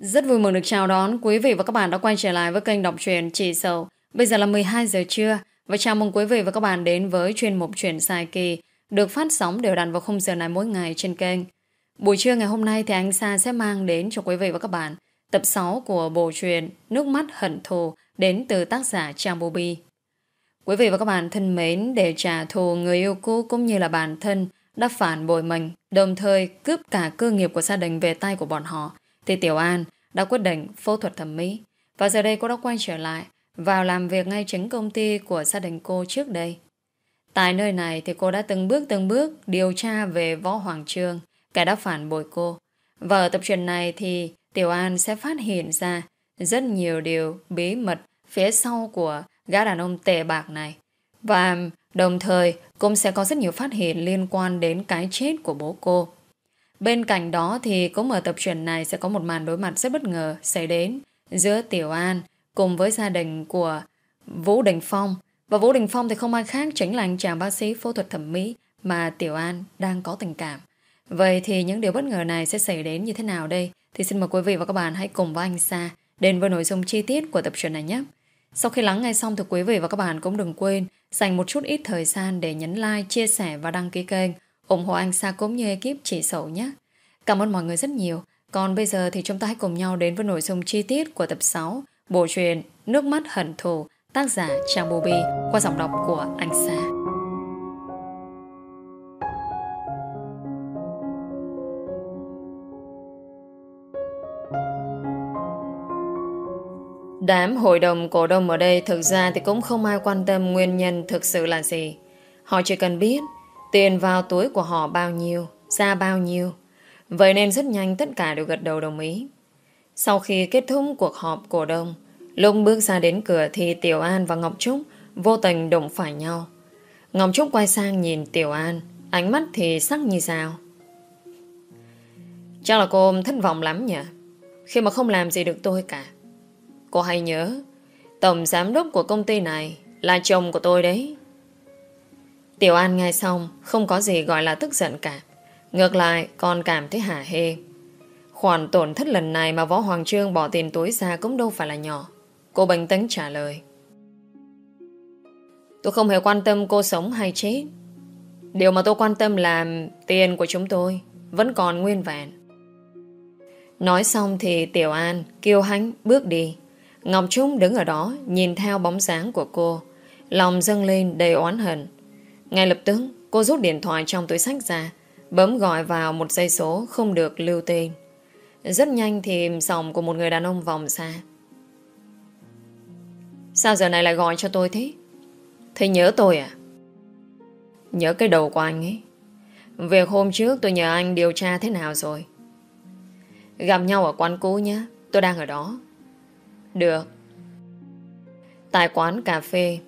Rất vui mừng được chào đón quý vị và các bạn đã quay trở lại với kênh đọc truyện Chị Sầu. Bây giờ là 12 giờ trưa và chào mừng quý vị và các bạn đến với chuyên mục truyện dài kỳ được phát sóng đều đặn vào khung giờ này mỗi ngày trên kênh. Buổi trưa ngày hôm nay thì anh Sa sẽ mang đến cho quý vị và các bạn tập 6 của bộ truyện Nước mắt hận thù đến từ tác giả Trang Bobi. Quý vị và các bạn thân mến để trả thù người yêu cũ cũng như là bản thân đã phản bội mình, đồng thời cướp cả cơ nghiệp của gia đình về tay của bọn họ, thì Tiểu An đã quyết định phẫu thuật thẩm mỹ. Và giờ đây cô đã quay trở lại vào làm việc ngay chính công ty của gia đình cô trước đây. Tại nơi này thì cô đã từng bước từng bước điều tra về Võ Hoàng Trương, kẻ đã phản bội cô. Và ở tập truyện này thì Tiểu An sẽ phát hiện ra rất nhiều điều bí mật phía sau của gã đàn ông tệ bạc này. Và đồng thời cũng sẽ có rất nhiều phát hiện liên quan đến cái chết của bố cô. Bên cạnh đó thì cũng ở tập truyện này sẽ có một màn đối mặt rất bất ngờ xảy đến giữa Tiểu An cùng với gia đình của Vũ Đình Phong. Và Vũ Đình Phong thì không ai khác chính là anh chàng bác sĩ phẫu thuật thẩm mỹ mà Tiểu An đang có tình cảm. Vậy thì những điều bất ngờ này sẽ xảy đến như thế nào đây? Thì xin mời quý vị và các bạn hãy cùng với anh Sa đến với nội dung chi tiết của tập truyện này nhé. Sau khi lắng nghe xong thì quý vị và các bạn cũng đừng quên dành một chút ít thời gian để nhấn like, chia sẻ và đăng ký kênh ủng hộ anh Sa cũng như ekip chỉ sầu nhé. Cảm ơn mọi người rất nhiều. Còn bây giờ thì chúng ta hãy cùng nhau đến với nội dung chi tiết của tập 6 bộ truyện Nước mắt hận thù, tác giả Trang Bobby qua giọng đọc của anh Sa. Đám hội đồng cổ đông ở đây thực ra thì cũng không ai quan tâm nguyên nhân thực sự là gì. Họ chỉ cần biết tiền vào túi của họ bao nhiêu, ra bao nhiêu. Vậy nên rất nhanh tất cả đều gật đầu đồng ý. Sau khi kết thúc cuộc họp cổ đông, lúc bước ra đến cửa thì Tiểu An và Ngọc Trúc vô tình đụng phải nhau. Ngọc Trúc quay sang nhìn Tiểu An, ánh mắt thì sắc như sao. Chắc là cô thất vọng lắm nhỉ? Khi mà không làm gì được tôi cả. Cô hãy nhớ, tổng giám đốc của công ty này là chồng của tôi đấy. Tiểu An nghe xong, không có gì gọi là tức giận cả. Ngược lại, còn cảm thấy hả hê. Khoản tổn thất lần này mà Võ Hoàng Trương bỏ tiền túi ra cũng đâu phải là nhỏ. Cô bình tĩnh trả lời. Tôi không hề quan tâm cô sống hay chết. Điều mà tôi quan tâm là tiền của chúng tôi vẫn còn nguyên vẹn. Nói xong thì Tiểu An kêu hãnh bước đi. Ngọc Trung đứng ở đó nhìn theo bóng dáng của cô. Lòng dâng lên đầy oán hận. Ngay lập tức cô rút điện thoại trong túi sách ra bấm gọi vào một dây số không được lưu tên. Rất nhanh thì sòng của một người đàn ông vòng xa. Sao giờ này lại gọi cho tôi thế? Thế nhớ tôi à? Nhớ cái đầu của anh ấy. Việc hôm trước tôi nhờ anh điều tra thế nào rồi? Gặp nhau ở quán cũ nhé. Tôi đang ở đó. Được. Tại quán cà phê,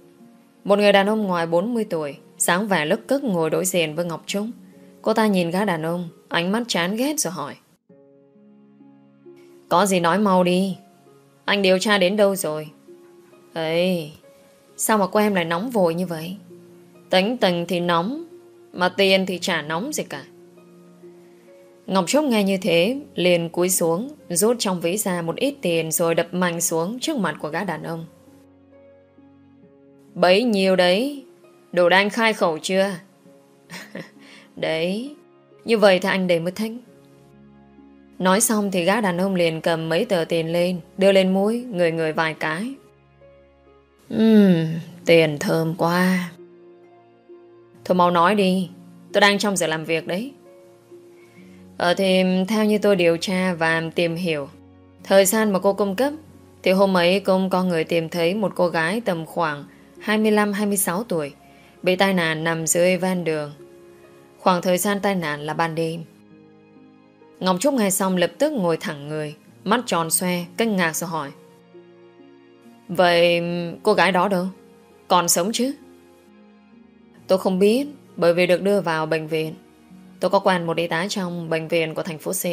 một người đàn ông ngoài 40 tuổi, sáng vẻ lức cức ngồi đối diện với Ngọc Trung. Cô ta nhìn gã đàn ông, ánh mắt chán ghét rồi hỏi. Có gì nói mau đi. Anh điều tra đến đâu rồi? Ê, sao mà cô em lại nóng vội như vậy? Tính tình thì nóng, mà tiền thì chả nóng gì cả. Ngọc Trúc nghe như thế, liền cúi xuống, rút trong ví ra một ít tiền rồi đập mạnh xuống trước mặt của gã đàn ông. Bấy nhiêu đấy, đồ đang khai khẩu chưa? Đấy, như vậy thì anh để mới thích. Nói xong thì gã đàn ông liền cầm mấy tờ tiền lên, đưa lên mũi, người người vài cái. Ừm, tiền thơm quá. Thôi mau nói đi, tôi đang trong giờ làm việc đấy. Ờ thì theo như tôi điều tra và tìm hiểu, thời gian mà cô cung cấp, thì hôm ấy cũng có người tìm thấy một cô gái tầm khoảng 25-26 tuổi, bị tai nạn nằm dưới ven đường. Khoảng thời gian tai nạn là ban đêm. Ngọc Trúc nghe xong lập tức ngồi thẳng người, mắt tròn xoe, kinh ngạc rồi hỏi. Vậy cô gái đó đâu? Còn sống chứ? Tôi không biết, bởi vì được đưa vào bệnh viện. Tôi có quen một y tá trong bệnh viện của thành phố C.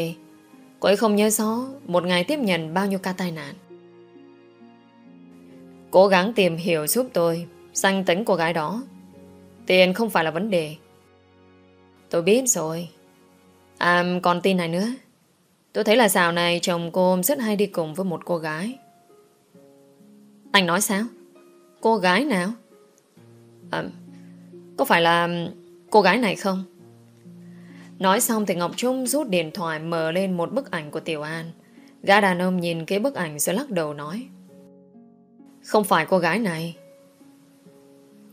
Cô ấy không nhớ rõ một ngày tiếp nhận bao nhiêu ca tai nạn. Cố gắng tìm hiểu giúp tôi danh tính cô gái đó. Tiền không phải là vấn đề. Tôi biết rồi. À còn tin này nữa. Tôi thấy là dạo này chồng cô rất hay đi cùng với một cô gái. Anh nói sao? Cô gái nào? À, có phải là cô gái này không? Nói xong thì Ngọc Trung rút điện thoại mở lên một bức ảnh của Tiểu An. Gã đàn ông nhìn cái bức ảnh rồi lắc đầu nói. Không phải cô gái này.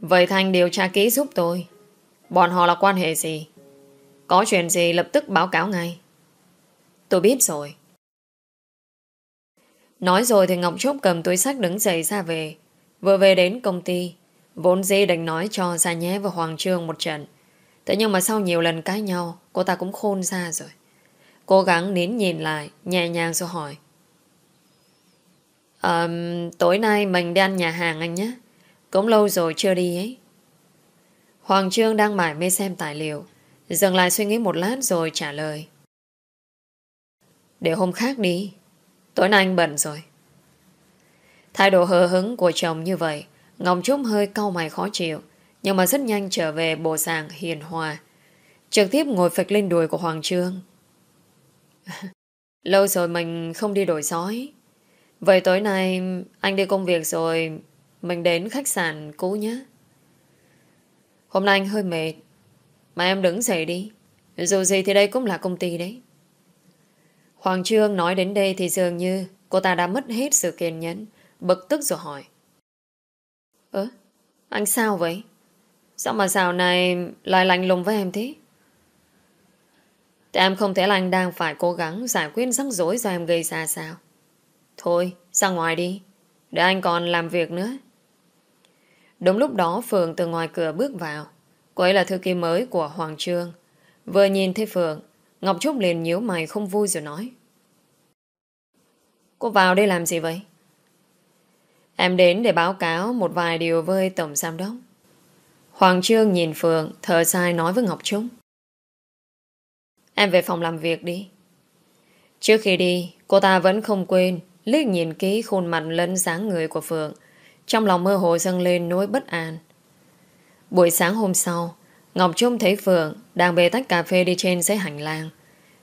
Vậy Thanh điều tra kỹ giúp tôi. Bọn họ là quan hệ gì? Có chuyện gì lập tức báo cáo ngay. Tôi biết rồi. Nói rồi thì Ngọc Trúc cầm túi sách đứng dậy ra về. Vừa về đến công ty, vốn dĩ định nói cho Gia Nhé và Hoàng Trương một trận. Thế nhưng mà sau nhiều lần cãi nhau, cô ta cũng khôn ra rồi. Cố gắng nín nhìn lại, nhẹ nhàng rồi hỏi. Um, tối nay mình đi ăn nhà hàng anh nhé. Cũng lâu rồi chưa đi ấy. Hoàng Trương đang mải mê xem tài liệu. Dừng lại suy nghĩ một lát rồi trả lời. Để hôm khác đi. Tối nay anh bận rồi. Thái độ hờ hứng của chồng như vậy, Ngọc Trúc hơi cau mày khó chịu, nhưng mà rất nhanh trở về bộ dạng hiền hòa. Trực tiếp ngồi phịch lên đùi của Hoàng Trương. Lâu rồi mình không đi đổi sói. Vậy tối nay anh đi công việc rồi, mình đến khách sạn cũ nhé. Hôm nay anh hơi mệt, mà em đứng dậy đi. Dù gì thì đây cũng là công ty đấy. Hoàng Trương nói đến đây thì dường như cô ta đã mất hết sự kiên nhẫn, bực tức rồi hỏi. Ơ, anh sao vậy? Sao mà dạo này lại lạnh lùng với em thế? Thì em không thể là anh đang phải cố gắng giải quyết rắc rối do em gây ra sao? Thôi, ra ngoài đi. Để anh còn làm việc nữa. Đúng lúc đó Phượng từ ngoài cửa bước vào. Cô ấy là thư ký mới của Hoàng Trương. Vừa nhìn thấy Phượng, Ngọc Trúc liền nhíu mày không vui rồi nói. Cô vào đây làm gì vậy? Em đến để báo cáo một vài điều với Tổng Giám Đốc. Hoàng Trương nhìn Phượng, thở dài nói với Ngọc Trúc. Em về phòng làm việc đi. Trước khi đi, cô ta vẫn không quên liếc nhìn kỹ khuôn mặt lẫn dáng người của Phượng. Trong lòng mơ hồ dâng lên nỗi bất an. Buổi sáng hôm sau, Ngọc Trung thấy Phượng đang bê tách cà phê đi trên dãy hành lang.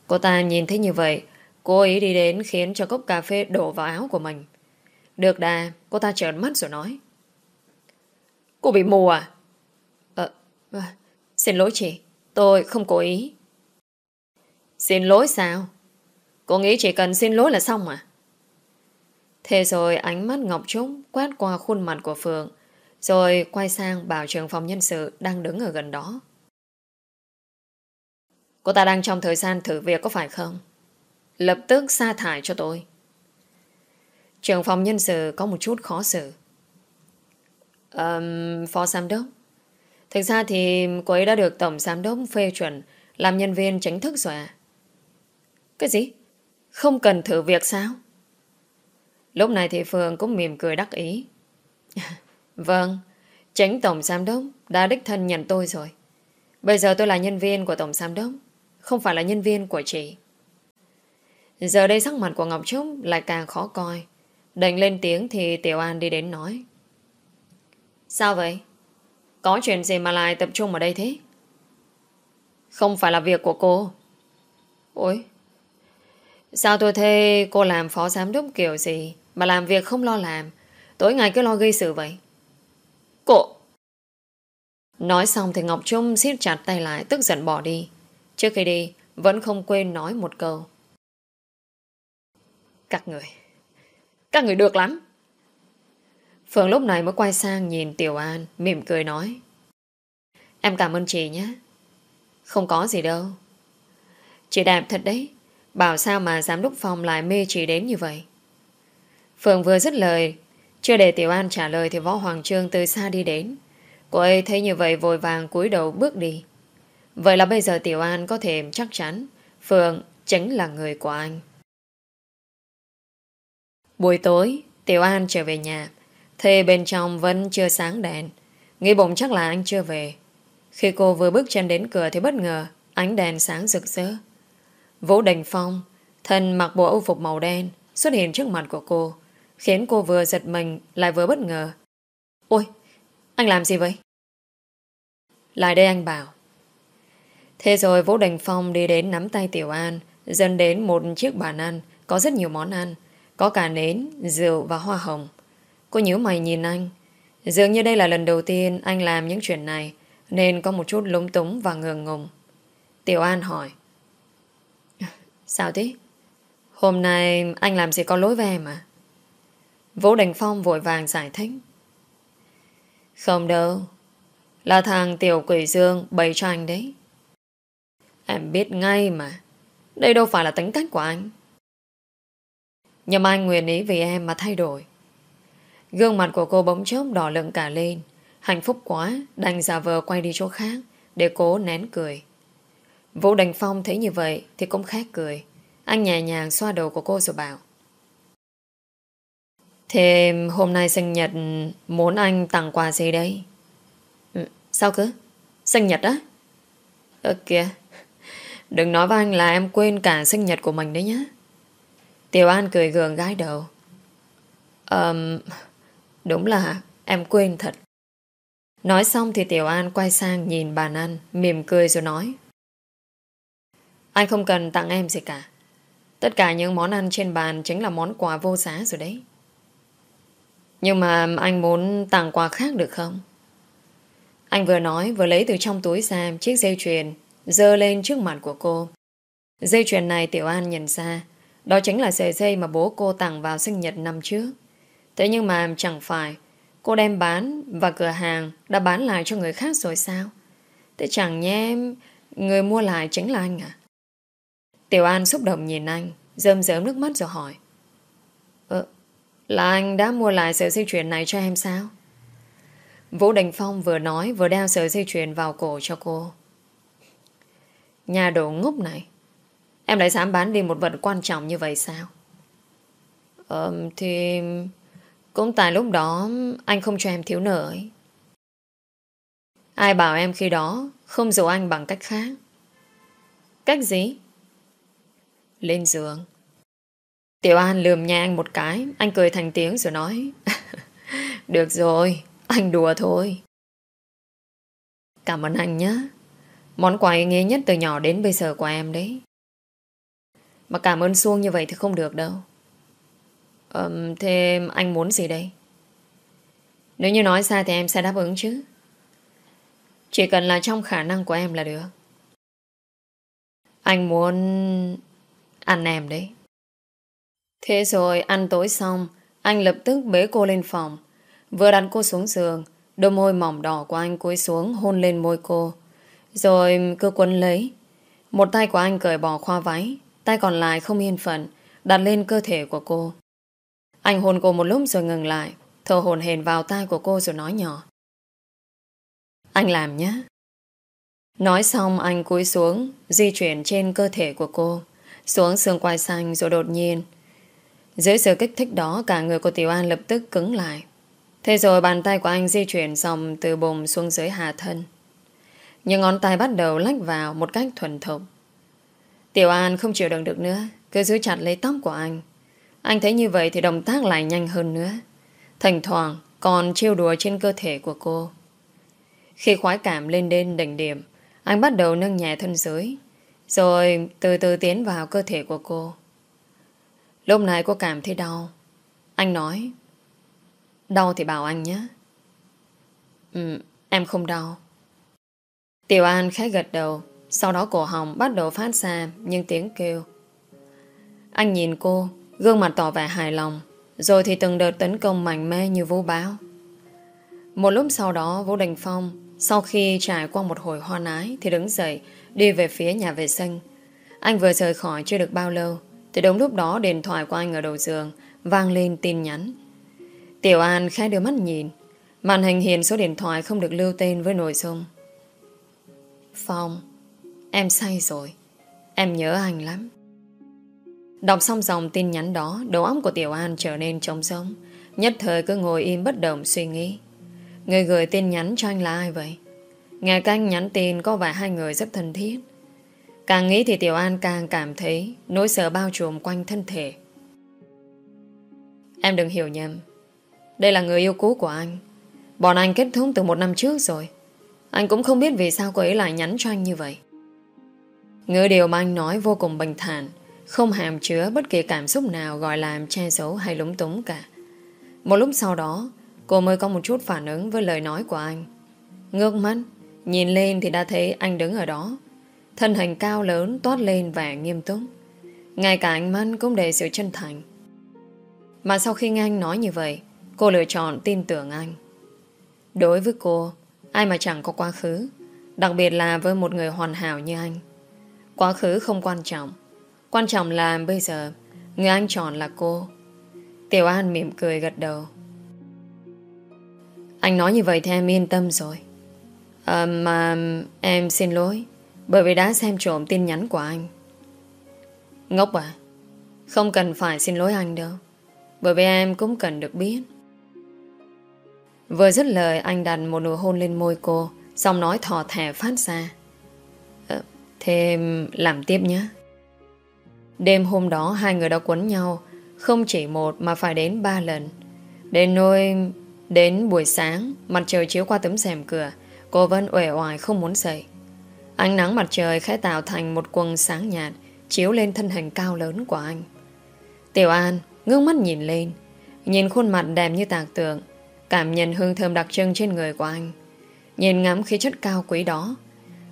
Cô ta nhìn thấy như vậy, cô ý đi đến khiến cho cốc cà phê đổ vào áo của mình. Được đà, cô ta trợn mắt rồi nói. Cô bị mù à? Ờ, à, xin lỗi chị, tôi không cố ý. Xin lỗi sao? Cô nghĩ chỉ cần xin lỗi là xong à? Thế rồi ánh mắt Ngọc Trúc quét qua khuôn mặt của Phượng, rồi quay sang bảo trưởng phòng nhân sự đang đứng ở gần đó. Cô ta đang trong thời gian thử việc có phải không? Lập tức sa thải cho tôi. Trưởng phòng nhân sự có một chút khó xử. Um, phó giám đốc. Thực ra thì cô ấy đã được tổng giám đốc phê chuẩn làm nhân viên chính thức rồi à? Cái gì? Không cần thử việc sao? Lúc này thì Phương cũng mỉm cười đắc ý. vâng, chính tổng giám đốc đã đích thân nhận tôi rồi. Bây giờ tôi là nhân viên của tổng giám đốc, không phải là nhân viên của chị. Giờ đây sắc mặt của Ngọc Trúc lại càng khó coi. Đành lên tiếng thì Tiểu An đi đến nói. Sao vậy? Có chuyện gì mà lại tập trung ở đây thế? Không phải là việc của cô. Ôi, sao tôi thấy cô làm phó giám đốc kiểu gì mà làm việc không lo làm, tối ngày cứ lo gây sự vậy? Cô... Nói xong thì Ngọc Trung siết chặt tay lại tức giận bỏ đi. Trước khi đi, vẫn không quên nói một câu. Các người... Các người được lắm. Phương lúc này mới quay sang nhìn Tiểu An, mỉm cười nói. Em cảm ơn chị nhé. Không có gì đâu. Chị đẹp thật đấy. Bảo sao mà giám đốc phòng lại mê chị đến như vậy. Phượng vừa dứt lời, chưa để Tiểu An trả lời thì Võ Hoàng Trương từ xa đi đến. Cô ấy thấy như vậy vội vàng cúi đầu bước đi. Vậy là bây giờ Tiểu An có thể chắc chắn Phượng chính là người của anh. Buổi tối, Tiểu An trở về nhà. Thế bên trong vẫn chưa sáng đèn. Nghĩ bụng chắc là anh chưa về. Khi cô vừa bước chân đến cửa thì bất ngờ ánh đèn sáng rực rỡ. Vũ Đình Phong, thân mặc bộ âu phục màu đen, xuất hiện trước mặt của cô, khiến cô vừa giật mình lại vừa bất ngờ. Ôi, anh làm gì vậy? Lại đây anh bảo. Thế rồi Vũ Đình Phong đi đến nắm tay Tiểu An, Dẫn đến một chiếc bàn ăn Có rất nhiều món ăn Có cả nến, rượu và hoa hồng Cô nhíu mày nhìn anh Dường như đây là lần đầu tiên anh làm những chuyện này Nên có một chút lúng túng và ngượng ngùng Tiểu An hỏi Sao thế? Hôm nay anh làm gì có lỗi với em à? Vũ Đình Phong vội vàng giải thích. Không đâu, Là thằng Tiểu Quỷ Dương bày cho anh đấy. Em biết ngay mà, Đây đâu phải là tính cách của anh. Nhưng anh nguyện ý vì em mà thay đổi. Gương mặt của cô bỗng chốc đỏ lựng cả lên. Hạnh phúc quá, Đành giả vờ quay đi chỗ khác Để cố nén cười. Vũ Đình Phong thấy như vậy Thì cũng khét cười. Anh nhẹ nhàng xoa đầu của cô rồi bảo. Thế hôm nay sinh nhật Muốn anh tặng quà gì đây? Ừ, Sao cứ Sinh nhật á? Ơ kìa Đừng nói với anh là em quên cả sinh nhật của mình đấy nhá. Tiểu An cười gượng gái đầu. Um, Đúng là em quên thật. Nói xong thì Tiểu An quay sang nhìn bàn ăn Mỉm cười rồi nói. Anh không cần tặng em gì cả. Tất cả những món ăn trên bàn Chính là món quà vô giá rồi đấy. Nhưng mà anh muốn tặng quà khác được không? Anh vừa nói, vừa lấy từ trong túi ra Chiếc dây chuyền Dơ lên trước mặt của cô. Dây chuyền này Tiểu An nhận ra. Đó chính là sợi dây mà bố cô tặng vào sinh nhật năm trước. Thế nhưng mà chẳng phải Cô đem bán và cửa hàng Đã bán lại cho người khác rồi sao? Thế chẳng nhé Người mua lại chính là anh à? Tiểu An xúc động nhìn anh, Rơm rớm nước mắt rồi hỏi. Là anh đã mua lại sợi dây chuyền này cho em sao Vũ Đình Phong vừa nói Vừa đeo sợi dây chuyền vào cổ cho cô Nhà đồ ngốc này, Em lại dám bán đi một vật quan trọng như vậy sao Ờ thì cũng tại lúc đó anh không cho em thiếu nợ ấy. Ai bảo em khi đó không dụ anh bằng cách khác. Cách gì? Lên giường. Tiểu An lườm nhà anh một cái, anh cười thành tiếng rồi nói. Được rồi, anh đùa thôi. Cảm ơn anh nhé. Món quà ý nghĩa nhất từ nhỏ đến bây giờ của em đấy. Mà cảm ơn xuông như vậy thì không được đâu. Um, thế anh muốn gì đây? Nếu như nói sai thì em sẽ đáp ứng chứ. Chỉ cần là trong khả năng của em là được. Anh muốn ăn em đấy. Thế rồi ăn tối xong, anh lập tức bế cô lên phòng. Vừa đặt cô xuống giường, đôi môi mỏng đỏ của anh cúi xuống hôn lên môi cô. Rồi cứ quấn lấy. Một tay của anh cởi bỏ khoa váy, tay còn lại không yên phận, đặt lên cơ thể của cô. Anh hôn cô một lúc rồi ngừng lại Thở hồn hền vào tai của cô rồi nói nhỏ Anh làm nhé Nói xong anh cúi xuống Di chuyển trên cơ thể của cô Xuống xương quai xanh rồi đột nhiên dưới sự kích thích đó Cả người của Tiểu An lập tức cứng lại Thế rồi bàn tay của anh di chuyển Xong từ bụng xuống dưới hạ thân Những ngón tay bắt đầu lách vào Một cách thuần thục Tiểu An không chịu đựng được nữa Cứ giữ chặt lấy tóc của anh anh thấy như vậy thì động tác lại nhanh hơn nữa. Thỉnh thoảng còn trêu đùa trên cơ thể của cô. Khi khoái cảm lên đến đỉnh điểm, anh bắt đầu nâng nhẹ thân dưới, rồi từ từ tiến vào cơ thể của cô. Lúc này cô cảm thấy đau. Anh nói, đau thì bảo anh nhé. Ừ, em không đau. Tiểu An khẽ gật đầu, sau đó cổ họng bắt đầu phát ra những tiếng kêu. Anh nhìn cô, Gương mặt tỏ vẻ hài lòng Rồi thì từng đợt tấn công mạnh mẽ như vũ báo Một lúc sau đó Vũ Đình Phong Sau khi trải qua một hồi hoa nái Thì đứng dậy Đi về phía nhà vệ sinh Anh vừa rời khỏi chưa được bao lâu thì đúng lúc đó, điện thoại của anh ở đầu giường, Vang lên tin nhắn. Tiểu An khẽ đưa mắt nhìn. Màn hình hiện số điện thoại không được lưu tên với nội dung. Phong, Em say rồi. Em nhớ anh lắm. Đọc xong dòng tin nhắn đó, Đầu óc của Tiểu An trở nên trống rỗng. Nhất thời cứ ngồi im bất động suy nghĩ. Người gửi tin nhắn cho anh là ai vậy? Nghe canh nhắn tin Có vẻ hai người rất thân thiết. Càng nghĩ thì Tiểu An càng cảm thấy Nỗi sợ bao trùm quanh thân thể Em đừng hiểu nhầm Đây là người yêu cũ của anh Bọn anh kết thúc từ một năm trước rồi Anh cũng không biết vì sao cô ấy lại nhắn cho anh như vậy Ngữ điều mà anh nói vô cùng bình thản Không hàm chứa bất kỳ cảm xúc nào gọi là che giấu hay lúng túng cả. Một lúc sau đó, cô mới có một chút phản ứng với lời nói của anh. Ngước mắt, nhìn lên thì đã thấy anh đứng ở đó. Thân hình cao lớn toát lên vẻ nghiêm túc. Ngay cả ánh mắt cũng đầy sự chân thành. Mà sau khi nghe anh nói như vậy, cô lựa chọn tin tưởng anh. Đối với cô, ai mà chẳng có quá khứ, đặc biệt là với một người hoàn hảo như anh. Quá khứ không quan trọng, quan trọng là bây giờ người anh chọn là cô. Tiểu An mỉm cười gật đầu. Anh nói như vậy thì em yên tâm rồi. À, mà em xin lỗi bởi vì đã xem trộm tin nhắn của anh. Ngốc à? Không cần phải xin lỗi anh đâu. Bởi vì em cũng cần được biết. Vừa dứt lời, anh đặt một nụ hôn lên môi cô, Xong nói thò thẻ phát ra ờ, Thêm làm tiếp nhé Đêm hôm đó, hai người đã quấn nhau, Không chỉ một mà phải đến ba lần Đến nôi Đến buổi sáng, Mặt trời chiếu qua tấm rèm cửa, Cô vẫn uể oải không muốn dậy Ánh nắng mặt trời khẽ tạo thành một quần sáng nhạt, Chiếu lên thân hình cao lớn của anh. Tiểu An ngước mắt nhìn lên, Nhìn khuôn mặt đẹp như tạc tượng, Cảm nhận hương thơm đặc trưng trên người của anh. Nhìn ngắm khí chất cao quý đó,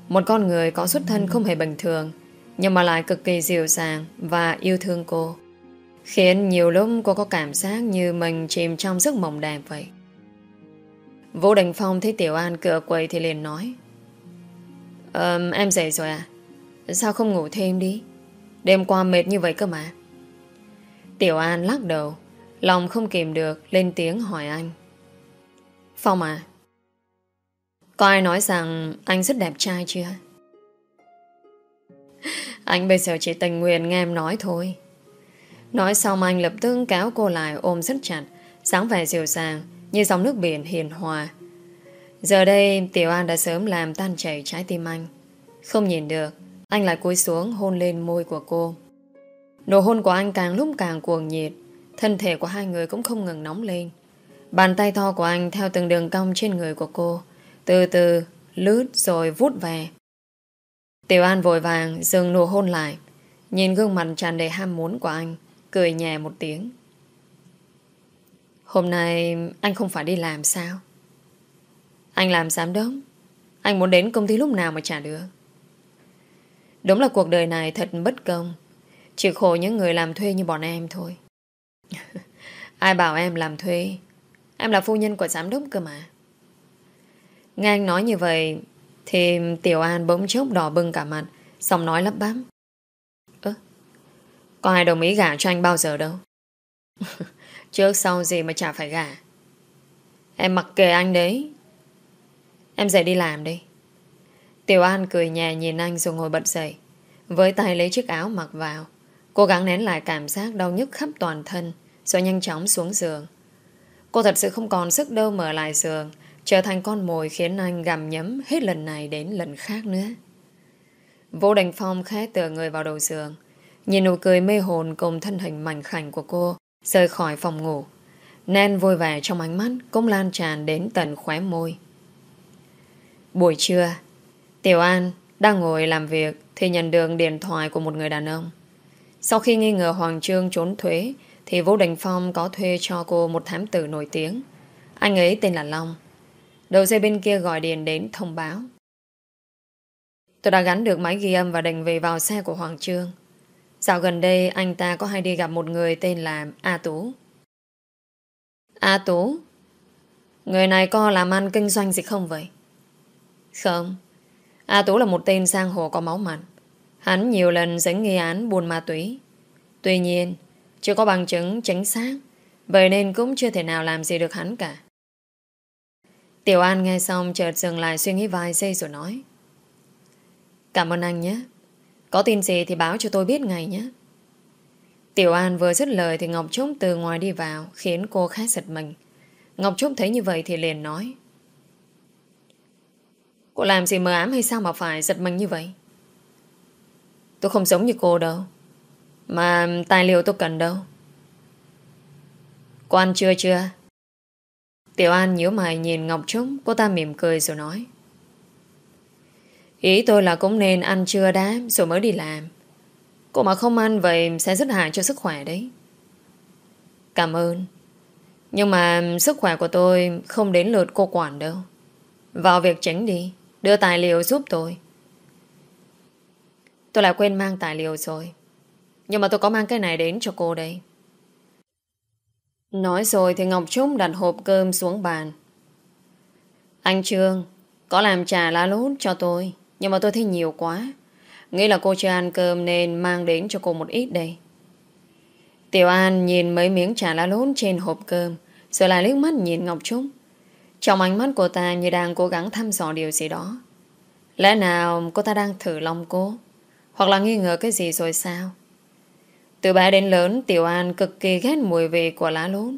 Một con người có xuất thân không hề bình thường, Nhưng mà lại cực kỳ dịu dàng Và yêu thương cô, Khiến nhiều lúc cô có cảm giác Như mình chìm trong giấc mộng đẹp vậy. Vũ Đình Phong thấy Tiểu An cửa quầy thì liền nói um, Em dậy rồi à? Sao không ngủ thêm đi? Đêm qua mệt như vậy cơ mà. Tiểu An lắc đầu Lòng không kìm được Lên tiếng hỏi anh. Phong à Có ai nói rằng anh rất đẹp trai chưa? Anh bây giờ chỉ tình nguyện nghe em nói thôi. Nói xong anh lập tức kéo cô lại ôm rất chặt sáng vẻ dịu dàng Như dòng nước biển hiền hòa. Giờ đây, Tiểu An đã sớm làm tan chảy trái tim anh. Không nhìn được, Anh lại cúi xuống hôn lên môi của cô. Nụ hôn của anh càng lúc càng cuồng nhiệt, Thân thể của hai người cũng không ngừng nóng lên. Bàn tay to của anh theo từng đường cong trên người của cô, Từ từ lướt rồi vút về. Tiểu An vội vàng dừng nụ hôn lại, Nhìn gương mặt tràn đầy ham muốn của anh, Cười nhẹ một tiếng. Hôm nay anh không phải đi làm sao? Anh làm giám đốc. Anh muốn đến công ty lúc nào mà trả được. Đúng là cuộc đời này thật bất công. Chỉ khổ những người làm thuê như bọn em thôi. Ai bảo em làm thuê? Em là phu nhân của giám đốc cơ mà. Nghe anh nói như vậy, Thì Tiểu An bỗng chốc đỏ bưng cả mặt Xong nói lắp bắp. Ơ, Có ai đồng ý gả cho anh bao giờ đâu? Trước sau gì mà chả phải gả. Em mặc kệ anh đấy. Em dậy đi làm đi. Tiểu An cười nhẹ nhìn anh rồi ngồi bật dậy. Với tay lấy chiếc áo mặc vào, Cố gắng nén lại cảm giác đau nhức khắp toàn thân, Rồi nhanh chóng xuống giường. Cô thật sự không còn sức đâu mở lại giường, Trở thành con mồi khiến anh gặm nhấm Hết lần này đến lần khác nữa. Vô Đành Phong khẽ tựa người vào đầu giường, Nhìn nụ cười mê hồn Cùng thân hình mảnh khảnh của cô, Rời khỏi phòng ngủ. Nen vui vẻ trong ánh mắt Cũng lan tràn đến tận khóe môi. Buổi trưa, Tiểu An đang ngồi làm việc Thì nhận được điện thoại của một người đàn ông Sau khi nghi ngờ Hoàng Trương trốn thuế, thì Vũ Đình Phong có thuê cho cô một thám tử nổi tiếng. Anh ấy tên là Long. Đầu dây bên kia gọi điện đến thông báo. Tôi đã gắn được máy ghi âm và định về vào xe của Hoàng Trương. Dạo gần đây, anh ta có hay đi gặp một người tên là A Tú. A Tú? Người này có làm ăn kinh doanh gì không vậy? Không. A Tú là một tên giang hồ có máu mặt. Hắn nhiều lần dính nghi án buôn ma túy. Tuy nhiên, chưa có bằng chứng chính xác Vậy nên cũng chưa thể nào làm gì được hắn cả Tiểu An nghe xong chợt dừng lại suy nghĩ vài giây rồi nói Cảm ơn anh nhé Có tin gì thì báo cho tôi biết ngay nhé Tiểu An vừa dứt lời thì Ngọc Trúc từ ngoài đi vào khiến cô khá giật mình. Ngọc Trúc thấy như vậy thì liền nói Cô làm gì mờ ám hay sao mà phải giật mình như vậy? Tôi không giống như cô đâu. Mà tài liệu tôi cần đâu Cô ăn chưa chưa Tiểu An nhíu mày nhìn Ngọc Trúc, Cô ta mỉm cười rồi nói Ý tôi là cũng nên ăn trưa đã, Rồi mới đi làm Cô mà không ăn vậy sẽ rất hại cho sức khỏe đấy. Cảm ơn. Nhưng mà sức khỏe của tôi không đến lượt cô quản đâu. Vào việc chính đi. Đưa tài liệu giúp tôi. Tôi lại quên mang tài liệu rồi. Nhưng mà tôi có mang cái này đến cho cô đây. Nói rồi thì Ngọc Trúc đặt hộp cơm xuống bàn. Anh Trương, có làm trà lá lốt cho tôi. Nhưng mà tôi thấy nhiều quá. Nghĩ là cô chưa ăn cơm nên mang đến cho cô một ít đây. Tiểu An nhìn mấy miếng trà lá lốt trên hộp cơm rồi lại liếc mắt nhìn Ngọc Trúc. Trong ánh mắt cô ta như đang cố gắng thăm dò điều gì đó. Lẽ nào cô ta đang thử lòng cô? Hoặc là nghi ngờ cái gì rồi sao? Từ bé đến lớn, Tiểu An cực kỳ ghét mùi vị của lá lốt.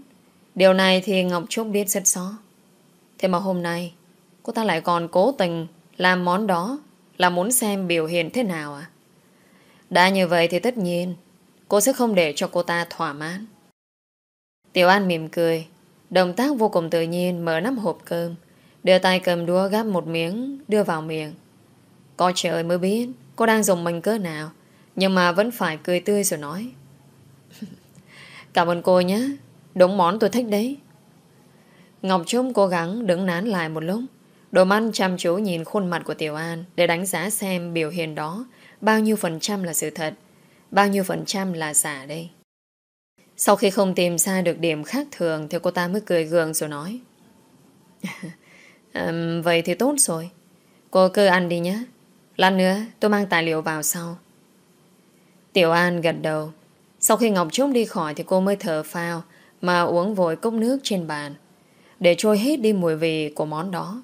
Điều này thì Ngọc Trúc biết rất rõ. Thế mà hôm nay, cô ta lại còn cố tình làm món đó là muốn xem biểu hiện thế nào à? Đã như vậy thì tất nhiên cô sẽ không để cho cô ta thỏa mãn. Tiểu An mỉm cười, động tác vô cùng tự nhiên mở nắp hộp cơm, đưa tay cầm đũa gắp một miếng đưa vào miệng. Có trời mới biết cô đang dùng mình cỡ nào, nhưng mà vẫn phải cười tươi rồi nói. Cảm ơn cô nhé, đúng món tôi thích đấy. Ngọc Trung cố gắng đứng nán lại một lúc Đồ măn chăm chú nhìn khuôn mặt của Tiểu An để đánh giá xem biểu hiện đó bao nhiêu phần trăm là sự thật, bao nhiêu phần trăm là giả đây. Sau khi không tìm ra được điểm khác thường thì cô ta mới cười gượng rồi nói. um, vậy thì tốt rồi. Cô cứ ăn đi nhé. Lát nữa tôi mang tài liệu vào sau. Tiểu An gật đầu. Sau khi Ngọc Trúc đi khỏi thì cô mới thở phao mà uống vội cốc nước trên bàn để trôi hết đi mùi vị của món đó.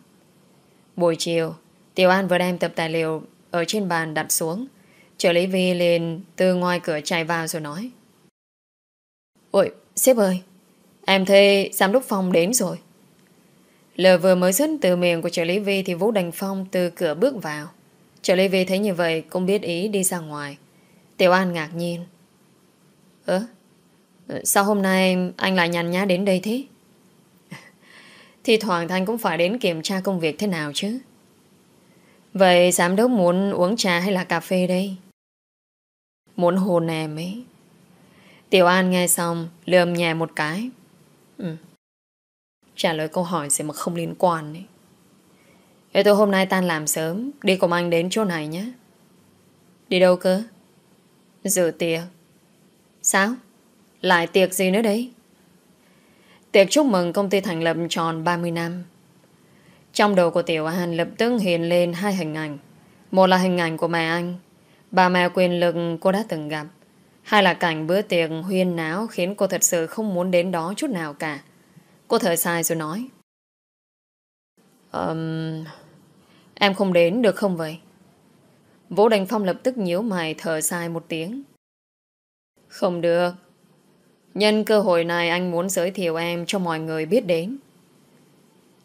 Buổi chiều, Tiểu An vừa đem tập tài liệu ở trên bàn đặt xuống. Trợ lý Vi lên từ ngoài cửa chạy vào rồi nói. Ôi, sếp ơi, em thấy giám đốc phòng đến rồi. Lời vừa mới dứt từ miệng của trợ lý Vi thì Vũ Đành Phong từ cửa bước vào. Trợ lý Vi thấy như vậy cũng biết ý đi ra ngoài. Tiểu An ngạc nhiên. Ơ, sao hôm nay anh lại nhàn nhã đến đây thế? Thì thoảng Thanh cũng phải đến kiểm tra công việc thế nào chứ Vậy giám đốc muốn uống trà hay là cà phê đây? Muốn hồn em ấy Tiểu An nghe xong Lườm nhẹ một cái ừ. Trả lời câu hỏi gì mà không liên quan ấy. Ê tôi hôm nay tan làm sớm Đi cùng anh đến chỗ này nhé Đi đâu cơ? Dự tiệc Sao? Lại tiệc gì nữa đấy? Tiệc chúc mừng công ty thành lập tròn 30 năm. Trong đầu của Tiểu An lập tức hiện lên hai hình ảnh. Một là hình ảnh của mẹ anh, bà mẹ quyền lực cô đã từng gặp hay là cảnh bữa tiệc huyên náo khiến cô thật sự không muốn đến đó chút nào cả. Cô thở dài rồi nói. Um, em không đến được không vậy? Vũ Đành Phong lập tức nhíu mày thở dài một tiếng. Không được. Nhân cơ hội này anh muốn giới thiệu em cho mọi người biết đến.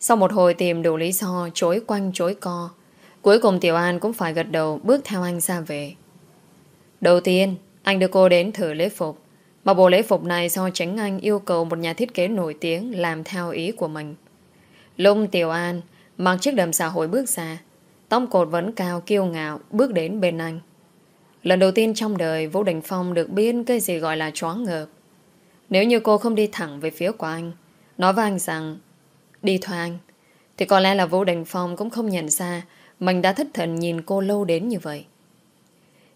Sau một hồi tìm đủ lý do chối quanh chối co, cuối cùng Tiểu An cũng phải gật đầu bước theo anh ra về. Đầu tiên, anh đưa cô đến thử lễ phục. Mà bộ lễ phục này do tránh anh yêu cầu một nhà thiết kế nổi tiếng làm theo ý của mình. Lung Tiểu An mặc chiếc đầm xã hội bước ra, tóc cột vẫn cao kiêu ngạo bước đến bên anh. Lần đầu tiên trong đời Vũ Đình Phong được biết cái gì gọi là choáng ngợp. Nếu như cô không đi thẳng về phía của anh Nói với anh rằng Đi thôi anh Thì có lẽ là Vũ Đình Phong cũng không nhận ra Mình đã thất thần nhìn cô lâu đến như vậy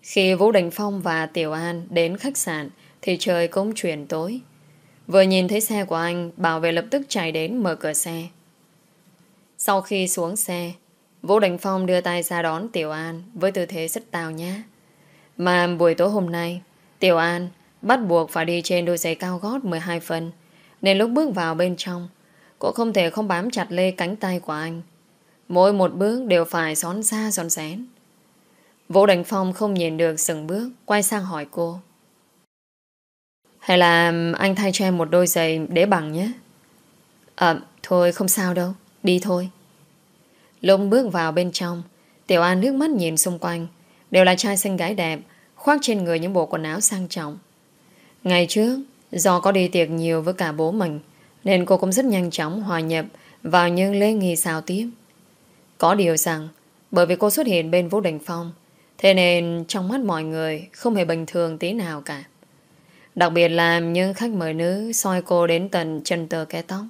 khi Vũ Đình Phong và Tiểu An Đến khách sạn, Thì trời cũng chuyển tối. Vừa nhìn thấy xe của anh, Bảo vệ lập tức chạy đến mở cửa xe. Sau khi xuống xe, Vũ Đình Phong đưa tay ra đón Tiểu An Với tư thế rất tào nhã. Mà buổi tối hôm nay, Tiểu An Bắt buộc phải đi trên đôi giày cao gót 12 phân Nên lúc bước vào bên trong Cô không thể không bám chặt lê cánh tay của anh. Mỗi một bước đều phải xón xa, xón xén. Vũ Đình Phong không nhìn được sừng bước Quay sang hỏi cô. Hay là anh thay cho em một đôi giày để bằng nhé. À thôi không sao đâu Đi thôi. Lúc bước vào bên trong Tiểu An nước mắt nhìn xung quanh Đều là trai xinh gái đẹp Khoác trên người những bộ quần áo sang trọng. Ngày trước, do có đi tiệc nhiều với cả bố mình, nên cô cũng rất nhanh chóng hòa nhập vào những lễ nghi xào tiếp. Có điều rằng, bởi vì cô xuất hiện bên Vũ Đình Phong, Thế nên trong mắt mọi người không hề bình thường tí nào cả. Đặc biệt là những khách mời nữ soi cô đến tận chân tơ cái tóc.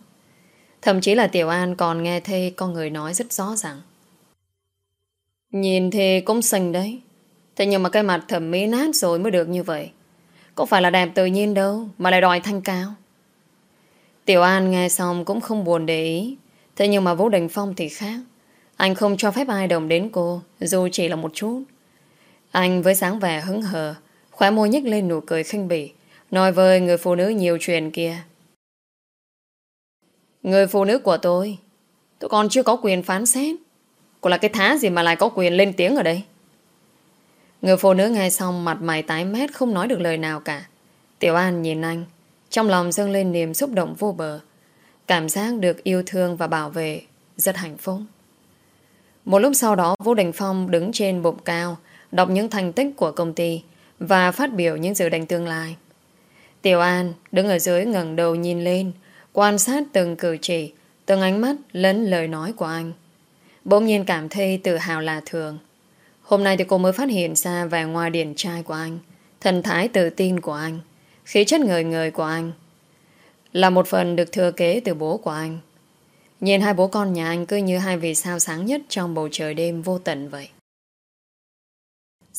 Thậm chí là Tiểu An còn nghe thấy con người nói rất rõ ràng. Nhìn thì cũng xinh đấy. Thế nhưng mà cái mặt thẩm mỹ nát rồi mới được như vậy. Có phải là đẹp tự nhiên đâu mà lại đòi thanh cao. Tiểu An nghe xong cũng không buồn để ý. Thế nhưng mà Vũ Đình Phong thì khác. Anh không cho phép ai đồng đến cô, dù chỉ là một chút. Anh với sáng vẻ hứng hờ khóe môi nhếch lên nụ cười khinh bỉ nói với người phụ nữ nhiều chuyện kia. Người phụ nữ của tôi tôi còn chưa có quyền phán xét. Cô là cái thá gì mà lại có quyền lên tiếng ở đây? Người phụ nữ nghe xong mặt mày tái mét không nói được lời nào cả. Tiểu An nhìn anh, trong lòng dâng lên niềm xúc động vô bờ. Cảm giác được yêu thương và bảo vệ, rất hạnh phúc. Một lúc sau đó Vũ Đình Phong đứng trên bục cao, đọc những thành tích của công ty và phát biểu những dự định tương lai. Tiểu An đứng ở dưới ngẩng đầu nhìn lên, quan sát từng cử chỉ, từng ánh mắt lẫn lời nói của anh. Bỗng nhiên cảm thấy tự hào là thường. Hôm nay thì cô mới phát hiện ra vẻ ngoài điển trai của anh, thần thái tự tin của anh, khí chất người người của anh. Là một phần được thừa kế từ bố của anh. Nhìn hai bố con nhà anh cứ như hai vì sao sáng nhất trong bầu trời đêm vô tận vậy.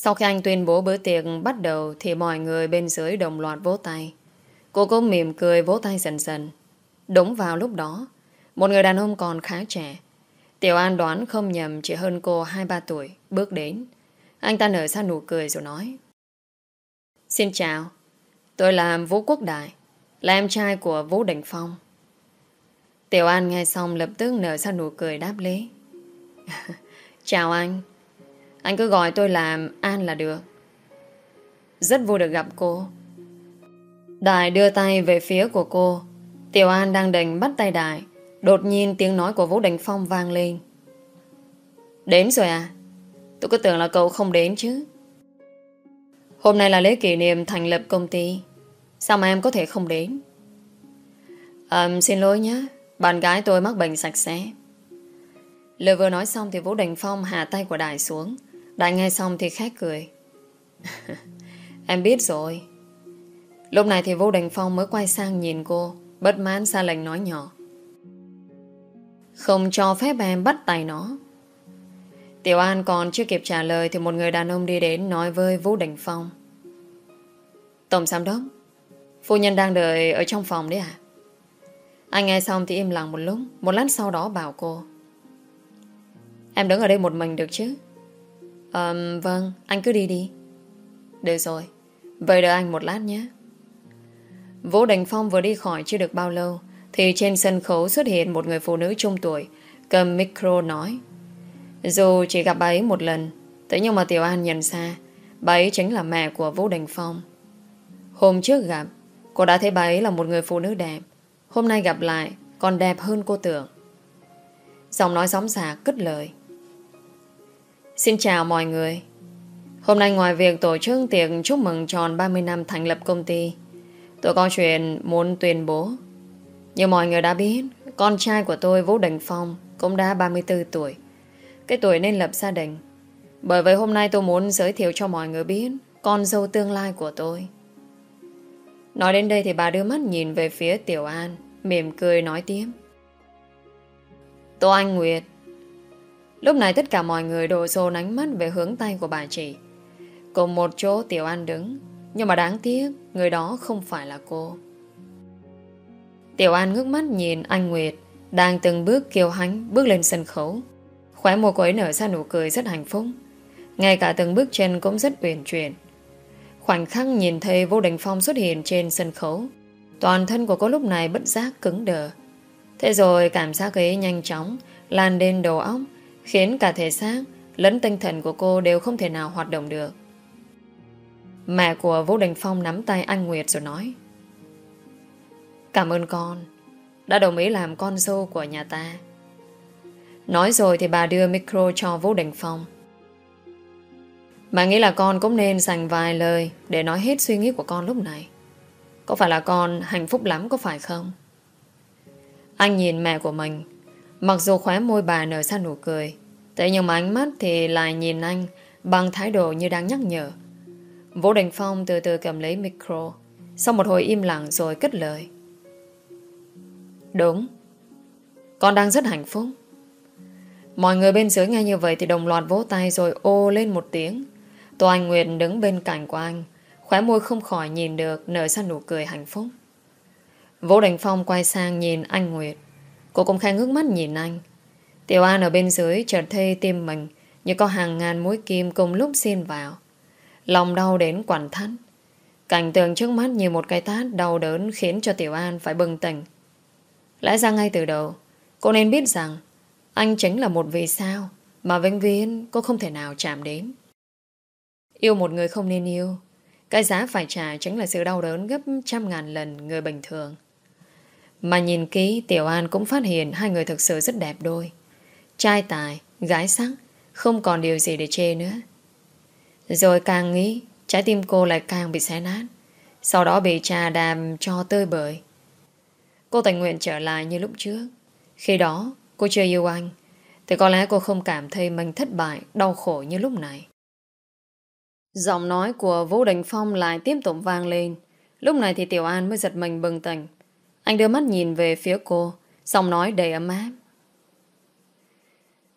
Sau khi anh tuyên bố bữa tiệc bắt đầu thì mọi người bên dưới đồng loạt vỗ tay. Cô cố mỉm cười vỗ tay dần dần. Đúng vào lúc đó, một người đàn ông còn khá trẻ. Tiểu An đoán không nhầm chỉ hơn cô 2-3 tuổi, bước đến. Anh ta nở ra nụ cười rồi nói. Xin chào, tôi là Vũ Quốc Đại, là em trai của Vũ Đình Phong. Tiểu An nghe xong lập tức nở ra nụ cười đáp lễ. chào anh, anh cứ gọi tôi là An là được. Rất vui được gặp cô. Đại đưa tay về phía của cô. Tiểu An đang định bắt tay Đại. Đột nhiên tiếng nói của Vũ Đình Phong vang lên. Đến rồi à? Tôi cứ tưởng là cậu không đến chứ. Hôm nay là lễ kỷ niệm thành lập công ty. Sao mà em có thể không đến? Um, xin lỗi nhé. Bạn gái tôi mắc bệnh sạch sẽ. Lời vừa nói xong thì Vũ Đình Phong hạ tay của Đại xuống. Đại nghe xong thì khét cười. em biết rồi. Lúc này thì Vũ Đình Phong mới quay sang nhìn cô, bất mãn xa lệnh nói nhỏ. Không cho phép em bắt tay nó. Tiểu An còn chưa kịp trả lời thì một người đàn ông đi đến nói với Vũ Đình Phong. Tổng giám đốc, phu nhân đang đợi ở trong phòng đấy à? Anh nghe xong thì im lặng một lúc, một lát sau đó bảo cô. Em đứng ở đây một mình được chứ? Um, vâng, anh cứ đi đi. Được rồi, vậy đợi anh một lát nhé. Vũ Đình Phong vừa đi khỏi chưa được bao lâu thì trên sân khấu xuất hiện một người phụ nữ trung tuổi cầm micro nói Dù chỉ gặp bà ấy một lần Thế nhưng mà Tiểu An nhận ra Bà ấy chính là mẹ của Vũ Đình Phong Hôm trước gặp Cô đã thấy bà ấy là một người phụ nữ đẹp Hôm nay gặp lại Còn đẹp hơn cô tưởng Giọng nói gióng giả cất lời Xin chào mọi người. Hôm nay ngoài việc tổ chức tiệc chúc mừng tròn 30 năm thành lập công ty, Tôi có chuyện muốn tuyên bố. Như mọi người đã biết, Con trai của tôi, Vũ Đình Phong, Cũng đã 34 tuổi. Cái tuổi nên lập gia đình. Bởi vậy hôm nay tôi muốn giới thiệu cho mọi người biết Con dâu tương lai của tôi. Nói đến đây thì bà đưa mắt nhìn về phía Tiểu An, Mỉm cười nói tiếp. Tô Anh Nguyệt Lúc này tất cả mọi người đổ xô ánh mắt về hướng tay của bà chị. Cùng một chỗ Tiểu An đứng. Nhưng mà đáng tiếc, Người đó không phải là cô. Tiểu An ngước mắt nhìn anh Nguyệt, Đang từng bước kiêu hãnh Bước lên sân khấu. Khóe môi cô ấy nở ra nụ cười rất hạnh phúc. Ngay cả từng bước chân cũng rất uyển chuyển. Khoảnh khắc nhìn thấy Vô Đình Phong xuất hiện trên sân khấu, Toàn thân của cô lúc này bất giác cứng đờ. Thế rồi cảm giác ấy nhanh chóng, Lan đến đầu óc Khiến cả thể xác lẫn tinh thần của cô đều không thể nào hoạt động được. Mẹ của Vũ Đình Phong nắm tay anh Nguyệt rồi nói, Cảm ơn con, Đã đồng ý làm con dâu của nhà ta. Nói rồi thì bà đưa micro cho Vũ Đình Phong. Bà nghĩ là con cũng nên dành vài lời Để nói hết suy nghĩ của con lúc này. Có phải là con hạnh phúc lắm có phải không? Anh nhìn mẹ của mình Mặc dù khóe môi bà nở ra nụ cười, Thế nhưng mà ánh mắt thì lại nhìn anh Bằng thái độ như đang nhắc nhở. Vũ Đình Phong từ từ cầm lấy micro, Sau một hồi im lặng rồi cất lời. Đúng, Con đang rất hạnh phúc. Mọi người bên dưới nghe như vậy Thì đồng loạt vỗ tay rồi ô lên một tiếng. Tô Anh Nguyệt đứng bên cạnh của anh, Khóe môi không khỏi nhìn được Nở ra nụ cười hạnh phúc. Vũ Đình Phong quay sang nhìn anh Nguyệt. Cô cũng khai ngước mắt nhìn anh Tiểu An ở bên dưới chợt thê tim mình Như có hàng ngàn mũi kim cùng lúc xin vào Lòng đau đến quản thắt Cảnh tượng trước mắt như một cái tát đau đớn khiến cho Tiểu An phải bừng tỉnh. Lẽ ra ngay từ đầu, cô nên biết rằng anh chính là một vì sao mà vĩnh viễn cô không thể nào chạm đến. Yêu một người không nên yêu, cái giá phải trả chính là sự đau đớn gấp trăm ngàn lần người bình thường. Mà nhìn kỹ, Tiểu An cũng phát hiện hai người thực sự rất đẹp đôi. Trai tài, gái sắc, không còn điều gì để chê nữa. Rồi càng nghĩ, trái tim cô lại càng bị xé nát. Sau đó bị trà đàm cho tơi bời. Cô tình nguyện trở lại như lúc trước. Khi đó, cô chưa yêu anh. Thì có lẽ cô không cảm thấy mình thất bại, đau khổ như lúc này. Giọng nói của Vũ Đình Phong lại tiếp tục vang lên. Lúc này thì Tiểu An mới giật mình bừng tỉnh. Anh đưa mắt nhìn về phía cô, xong nói đầy ấm áp.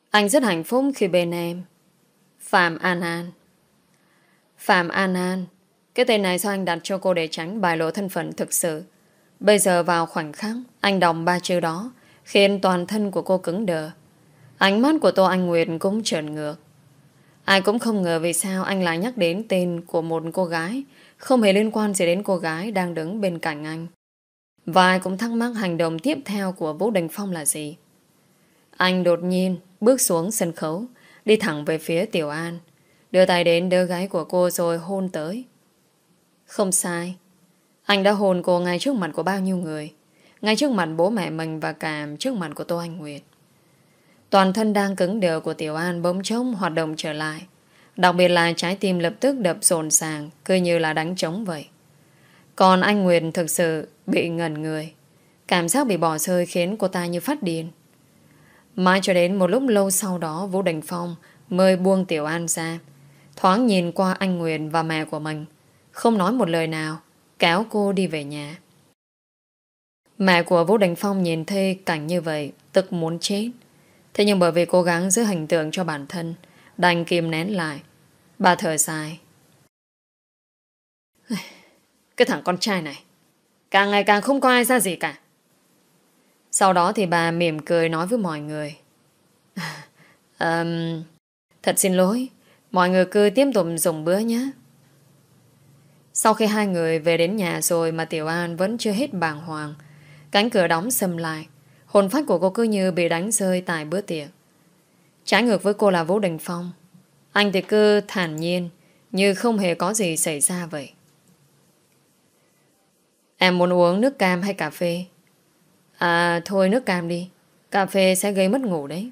Anh rất hạnh phúc khi bên em. Phạm An An. Phạm An An. Cái tên này sao anh đặt cho cô để tránh bài lộ thân phận thực sự. Bây giờ vào khoảnh khắc, anh đọc ba chữ đó, khiến toàn thân của cô cứng đờ. Ánh mắt của Tô Anh Nguyệt cũng trợn ngược. Ai cũng không ngờ vì sao anh lại nhắc đến tên của một cô gái, không hề liên quan gì đến cô gái đang đứng bên cạnh anh. Và ai cũng thắc mắc hành động tiếp theo của Vũ Đình Phong là gì. Anh đột nhiên bước xuống sân khấu, đi thẳng về phía Tiểu An, đưa tay đến đỡ gái của cô rồi hôn tới. Không sai, anh đã hôn cô ngay trước mặt của bao nhiêu người, ngay trước mặt bố mẹ mình và cả trước mặt của Tô Anh Nguyệt. Toàn thân đang cứng đờ của Tiểu An bỗng trống hoạt động trở lại. Đặc biệt là trái tim lập tức đập rồn sàng, cứ như là đánh trống vậy. Còn anh Nguyệt thực sự bị ngẩn người. Cảm giác bị bỏ rơi khiến cô ta như phát điên. Mãi cho đến một lúc lâu sau đó Vũ Đình Phong mời buông Tiểu An ra. Thoáng nhìn qua anh Nguyệt và mẹ của mình. Không nói một lời nào, kéo cô đi về nhà. Mẹ của Vũ Đình Phong nhìn thấy cảnh như vậy, tức muốn chết. Thế nhưng bởi vì cố gắng giữ hình tượng cho bản thân, đành kìm nén lại. Bà thở dài. Cái thằng con trai này, càng ngày càng không có ai ra gì cả. Sau đó thì bà mỉm cười nói với mọi người. um, thật xin lỗi, mọi người cứ tiếp tục dùng bữa nhé. Sau khi hai người về đến nhà rồi mà Tiểu An vẫn chưa hết bàng hoàng, cánh cửa đóng sầm lại, hồn phách của cô cứ như bị đánh rơi tại bữa tiệc. Trái ngược với cô là Vũ Đình Phong. Anh thì cứ thản nhiên, như không hề có gì xảy ra vậy. Em muốn uống nước cam hay cà phê? À thôi nước cam đi Cà phê sẽ gây mất ngủ đấy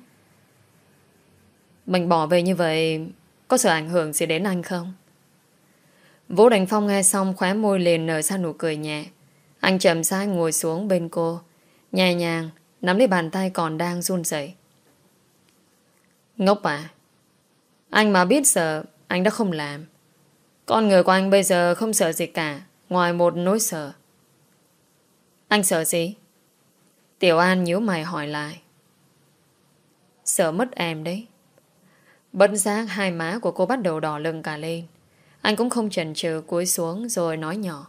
Mình bỏ về như vậy, Có sự ảnh hưởng gì đến anh không? Vũ Đành Phong nghe xong khóe môi liền nở ra nụ cười nhẹ Anh chậm rãi ngồi xuống bên cô, Nhẹ nhàng Nắm lấy bàn tay còn đang run rẩy. Ngốc à Anh mà biết sợ, Anh đã không làm Con người của anh bây giờ không sợ gì cả, Ngoài một nỗi sợ anh sợ gì? Tiểu An nhíu mày hỏi lại. Sợ mất em đấy. Bất giác hai má của cô bắt đầu đỏ lưng cả lên. Anh cũng không chần chừ cúi xuống rồi nói nhỏ.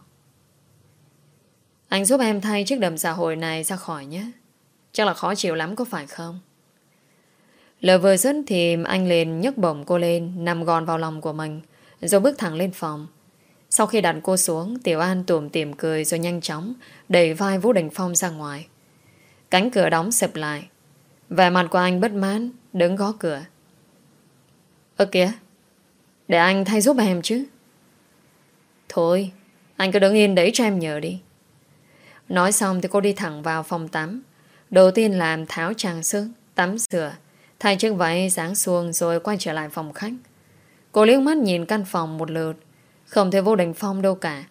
Anh giúp em thay chiếc đầm xã hội này ra khỏi nhé. Chắc là khó chịu lắm có phải không? Lời vừa dứt thì anh liền nhấc bổng cô lên, nằm gòn vào lòng của mình, rồi bước thẳng lên phòng. Sau khi đặt cô xuống, Tiểu An tùm tìm cười rồi nhanh chóng đẩy vai Vũ Đình Phong ra ngoài. Cánh cửa đóng sập lại. Vẻ mặt của anh bất mãn, Đứng gõ cửa. Ơ kìa, Để anh thay giúp em chứ. Thôi, Anh cứ đứng yên đấy cho em nhờ đi. Nói xong thì cô đi thẳng vào phòng tắm. Đầu tiên làm tháo trang sức, Tắm rửa, Thay chiếc váy dáng xuông rồi quay trở lại phòng khách. Cô liếc mắt nhìn căn phòng một lượt. Không thấy vô đình phong đâu cả.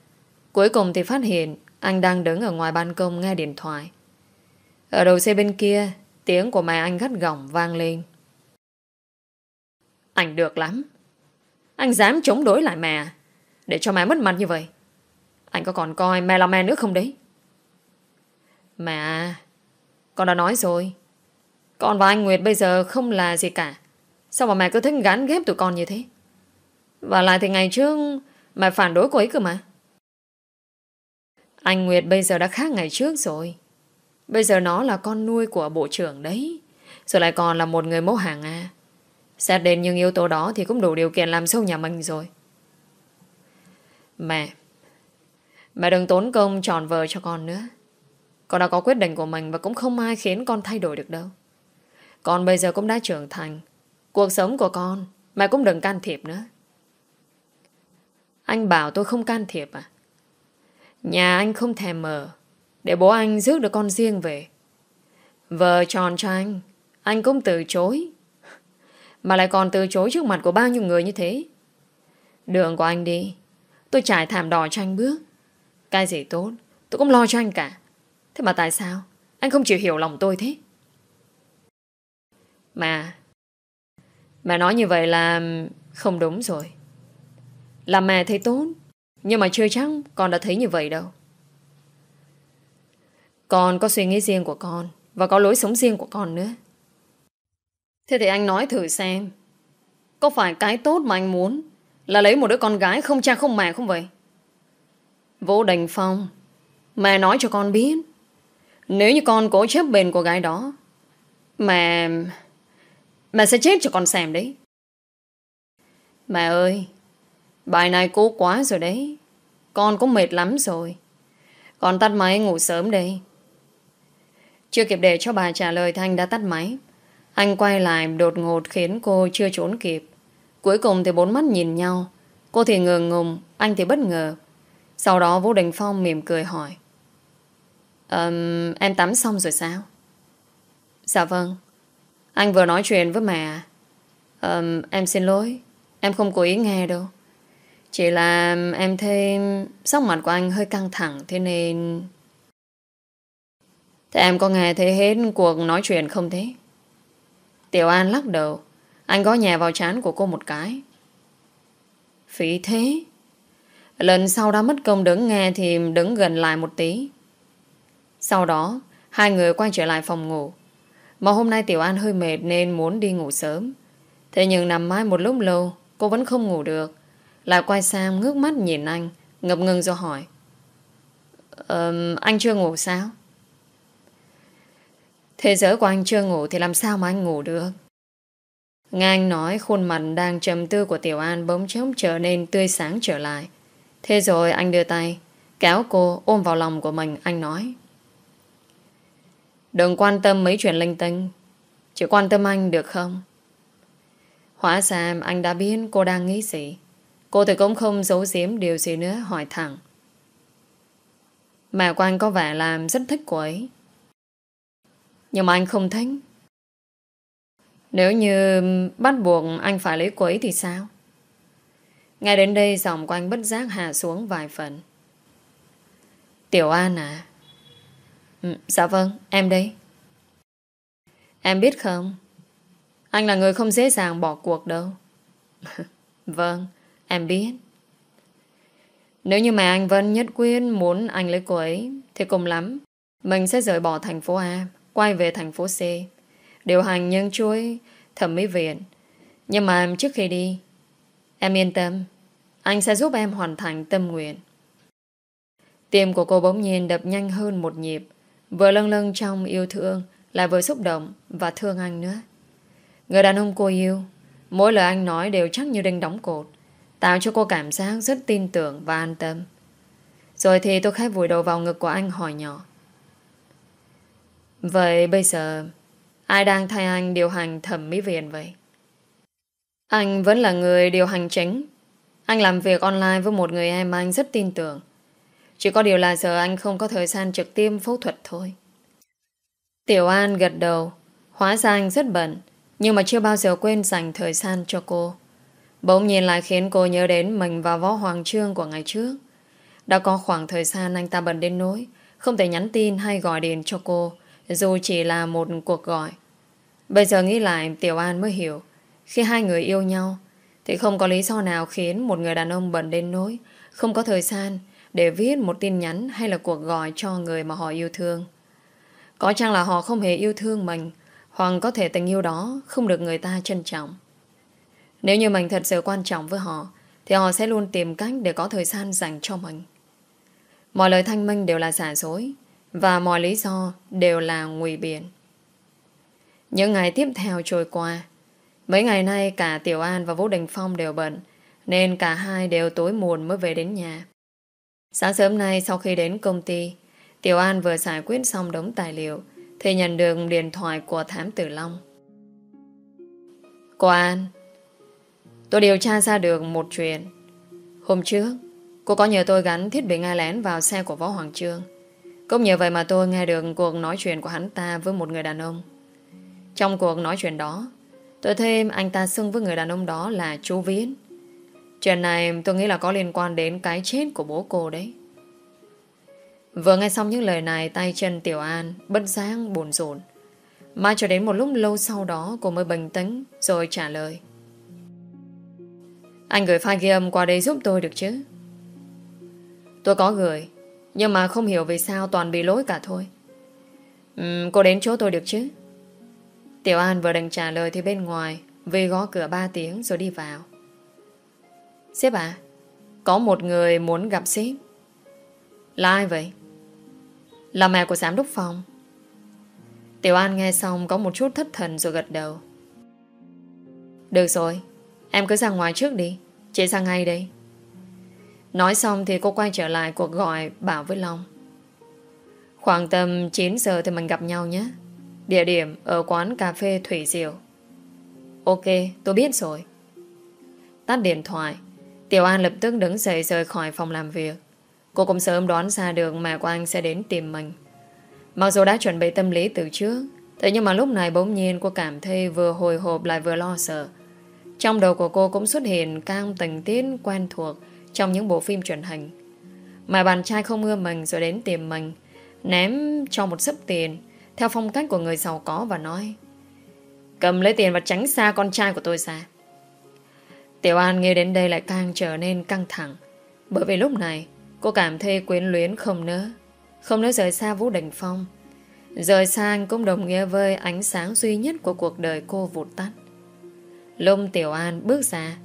Cuối cùng thì phát hiện Anh đang đứng ở ngoài ban công nghe điện thoại. Ở đầu xe bên kia, Tiếng của mẹ anh gắt gỏng vang lên. Anh được lắm. Anh dám chống đối lại mẹ à? Để cho mẹ mất mặt như vậy. Anh có còn coi mẹ là mẹ nữa không đấy? Mẹ à, Con đã nói rồi. Con và anh Nguyệt bây giờ không là gì cả. Sao mà mẹ cứ thích gán ghép tụi con như thế? Và lại thì ngày trước mà phản đối cô ấy cơ mà. Anh Nguyệt bây giờ đã khác ngày trước rồi. Bây giờ nó là con nuôi của bộ trưởng đấy, Rồi lại còn là một người mẫu hàng à Xét đến những yếu tố đó Thì cũng đủ điều kiện làm sâu nhà mình rồi. Mẹ Mẹ đừng tốn công tròn vờ cho con nữa. Con đã có quyết định của mình Và cũng không ai khiến con thay đổi được đâu. Con bây giờ cũng đã trưởng thành. Cuộc sống của con, Mẹ cũng đừng can thiệp nữa. Anh bảo tôi không can thiệp à? Nhà anh không thèm mở, Để bố anh rước được con riêng về. Vợ tròn cho anh Anh cũng từ chối. Mà lại còn từ chối trước mặt của bao nhiêu người như thế? Đường của anh đi, Tôi trải thảm đỏ cho anh bước. Cái gì tốt, Tôi cũng lo cho anh cả. Thế mà tại sao? Anh không chịu hiểu lòng tôi thế. Mà mà nói như vậy là Không đúng rồi. Là mẹ thấy tốt, Nhưng mà chưa chắc con đã thấy như vậy đâu. Con có suy nghĩ riêng của con Và có lối sống riêng của con nữa. Thế thì anh nói thử xem, Có phải cái tốt mà anh muốn Là lấy một đứa con gái không cha không mẹ không vậy? Vũ đành Phong, Mẹ nói cho con biết, Nếu như con cố chấp bền của gái đó, Mẹ Mẹ sẽ chết cho con xem đấy. Mẹ ơi Bài này cố quá rồi đấy. Con cũng mệt lắm rồi. Con tắt máy ngủ sớm đây. Chưa kịp để cho bà trả lời Thanh đã tắt máy. Anh quay lại đột ngột khiến cô chưa trốn kịp. Cuối cùng thì bốn mắt nhìn nhau. Cô thì ngờ ngùng Anh thì bất ngờ. Sau đó Vũ Đình Phong mỉm cười hỏi. Um, Em tắm xong rồi sao? Dạ vâng. Anh vừa nói chuyện với mẹ um, Em xin lỗi. Em không cố ý nghe đâu. Chỉ là em thấy Sắc mặt của anh hơi căng thẳng, Thế nên Thế em có nghe thấy hết cuộc nói chuyện không thế? Tiểu An lắc đầu. Anh có nhà vào chán của cô một cái. Phí thế? Lần sau đã mất công đứng nghe Thì đứng gần lại một tí. Sau đó, Hai người quay trở lại phòng ngủ. Mà hôm nay Tiểu An hơi mệt Nên muốn đi ngủ sớm. Thế nhưng nằm mãi một lúc lâu, Cô vẫn không ngủ được. Lại quay sang ngước mắt nhìn anh Ngập ngừng rồi hỏi um, Anh chưa ngủ sao Thế giới của anh chưa ngủ Thì làm sao mà anh ngủ được Nghe anh nói khuôn mặt đang trầm tư của Tiểu An bỗng chốc trở nên tươi sáng trở lại. Thế rồi anh đưa tay, kéo cô ôm vào lòng của mình, anh nói. Đừng quan tâm mấy chuyện linh tinh, chỉ quan tâm anh được không? Hóa ra anh đã biết cô đang nghĩ gì. Cô thì cũng không giấu giếm điều gì nữa hỏi thẳng. Mẹ của anh có vẻ làm rất thích cô ấy. Nhưng mà anh không thích. Nếu như bắt buộc anh phải lấy cô ấy thì sao? Ngay đến đây giọng của anh bất giác hạ xuống vài phần. Tiểu An à? Ừ, dạ vâng, em đây. Em biết không? Anh là người không dễ dàng bỏ cuộc đâu. vâng, em biết. Nếu như mà anh Vân nhất quyết muốn anh lấy cô ấy thì cùng lắm mình sẽ rời bỏ thành phố A quay về thành phố C điều hành nhân chuối thẩm mỹ viện. Nhưng mà em trước khi đi, em yên tâm, anh sẽ giúp em hoàn thành tâm nguyện. Tim của cô bỗng nhiên đập nhanh hơn một nhịp, vừa lâng lâng trong yêu thương, lại vừa xúc động và thương anh nữa. Người đàn ông cô yêu, mỗi lời anh nói đều chắc như đinh đóng cột, tạo cho cô cảm giác rất tin tưởng và an tâm. Rồi thì tôi khép vùi đầu vào ngực của anh hỏi nhỏ. Vậy bây giờ, Ai đang thay anh điều hành thẩm mỹ viện vậy? Anh vẫn là người điều hành chính. Anh làm việc online với một người em anh rất tin tưởng. Chỉ có điều là giờ anh không có thời gian trực tiếp phẫu thuật thôi. Tiểu An gật đầu. Hóa ra anh rất bận. Nhưng mà chưa bao giờ quên dành thời gian cho cô. Bỗng nhìn lại khiến cô nhớ đến mình và võ hoàng trương của ngày trước. Đã có khoảng thời gian anh ta bận đến nỗi, không thể nhắn tin hay gọi điện cho cô, dù chỉ là một cuộc gọi. Bây giờ nghĩ lại, Tiểu An mới hiểu, Khi hai người yêu nhau, Thì không có lý do nào khiến một người đàn ông bận đến nỗi, Không có thời gian Để viết một tin nhắn hay là cuộc gọi cho người mà họ yêu thương Có chăng là họ không hề yêu thương mình, Hoặc có thể tình yêu đó Không được người ta trân trọng nếu như mình thật sự quan trọng với họ, Thì họ sẽ luôn tìm cách để có thời gian dành cho mình. Mọi lời thanh minh đều là giả dối, Và mọi lý do đều là ngụy biện. Những ngày tiếp theo trôi qua, Mấy ngày nay cả Tiểu An và Vũ Đình Phong đều bận, Nên cả hai đều tối muộn mới về đến nhà. Sáng sớm nay sau khi đến công ty, Tiểu An vừa giải quyết xong đống tài liệu, Thì nhận được điện thoại của Thám Tử Long. Cô An Tôi điều tra ra được một chuyện. Hôm trước, Cô có nhờ tôi gắn thiết bị nghe lén vào xe của Võ Hoàng Trương. Cũng nhờ vậy mà tôi nghe được cuộc nói chuyện của hắn ta với một người đàn ông. Trong cuộc nói chuyện đó, Tôi thêm anh ta xưng với người đàn ông đó là chú Viễn. Chuyện này tôi nghĩ là có liên quan đến cái chết của bố cô đấy. Vừa nghe xong những lời này, Tay chân Tiểu An Bất giác buồn rộn. Mà cho đến một lúc lâu sau đó, Cô mới bình tĩnh, rồi trả lời. Anh gửi file ghi âm qua đây giúp tôi được chứ? Tôi có gửi Nhưng mà không hiểu vì sao toàn bị lỗi cả thôi. Uhm, Cô đến chỗ tôi được chứ? Tiểu An vừa đành trả lời thì bên ngoài Vì gõ cửa 3 tiếng rồi đi vào. Sếp à Có một người muốn gặp sếp. Là ai vậy? Là mẹ của giám đốc phòng. Tiểu An nghe xong Có một chút thất thần rồi gật đầu. Được rồi Em cứ ra ngoài trước đi. Chị sang ngay đây. Nói xong thì cô quay trở lại cuộc gọi Bảo với Long. Khoảng tầm 9 giờ thì mình gặp nhau nhé. Địa điểm ở quán cà phê Thủy Diệu. Ok, tôi biết rồi. Tắt điện thoại. Tiểu An lập tức đứng dậy rời khỏi phòng làm việc. Cô cũng sớm đoán ra được Mẹ của anh sẽ đến tìm mình. Mặc dù đã chuẩn bị tâm lý từ trước, Thế nhưng mà lúc này bỗng nhiên cô cảm thấy Vừa hồi hộp lại vừa lo sợ. Trong đầu của cô cũng xuất hiện Các tình tiết quen thuộc Trong những bộ phim truyền hình. Mà bạn trai không ưa mình rồi đến tìm mình, Ném cho một sấp tiền, theo phong cách của người giàu có và nói, Cầm lấy tiền và tránh xa con trai của tôi ra. Tiểu An nghe đến đây lại càng trở nên căng thẳng, Bởi vì lúc này Cô cảm thấy quyến luyến không nỡ Không nỡ rời xa Vũ Đình Phong. Rời xa anh cũng đồng nghĩa với Ánh sáng duy nhất của cuộc đời cô vụt tắt. Lông Tiểu An bước ra.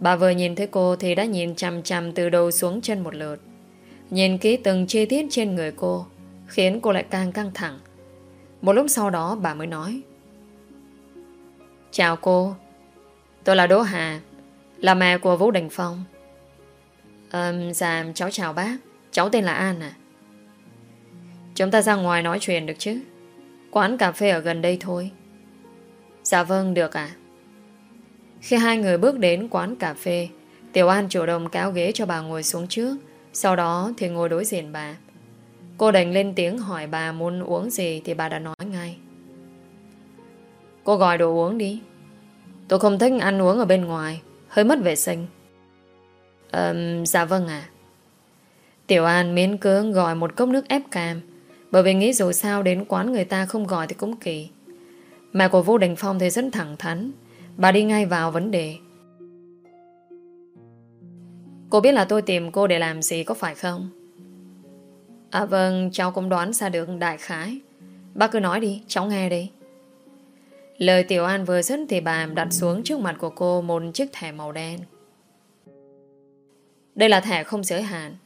Bà vừa nhìn thấy cô Thì đã nhìn chằm chằm từ đầu xuống chân một lượt. Nhìn kỹ từng chi tiết trên người cô Khiến cô lại càng căng thẳng. Một lúc sau đó bà mới nói Chào cô Tôi là Đỗ Hà Là mẹ của Vũ Đình Phong. Um, Dạ cháu chào bác Cháu tên là An à? Chúng ta ra ngoài nói chuyện được chứ Quán cà phê ở gần đây thôi. Dạ vâng được ạ. Khi hai người bước đến quán cà phê Tiểu An chủ động kéo ghế cho bà ngồi xuống trước Sau đó thì ngồi đối diện bà. Cô đành lên tiếng hỏi bà muốn uống gì Thì bà đã nói ngay. Cô gọi đồ uống đi. Tôi không thích ăn uống ở bên ngoài Hơi mất vệ sinh. Um, Dạ vâng ạ. Tiểu An miễn cưỡng gọi một cốc nước ép cam Bởi vì nghĩ dù sao đến quán người ta không gọi thì cũng kỳ. Mẹ của Vũ Đình Phong thì rất thẳng thắn Bà đi ngay vào vấn đề Cô biết là tôi tìm cô để làm gì có phải không? À vâng, cháu cũng đoán ra được đại khái. Bác cứ nói đi, cháu nghe đi. Lời Tiểu An vừa dứt thì bà đặt xuống trước mặt của cô một chiếc thẻ màu đen. Đây là thẻ không giới hạn.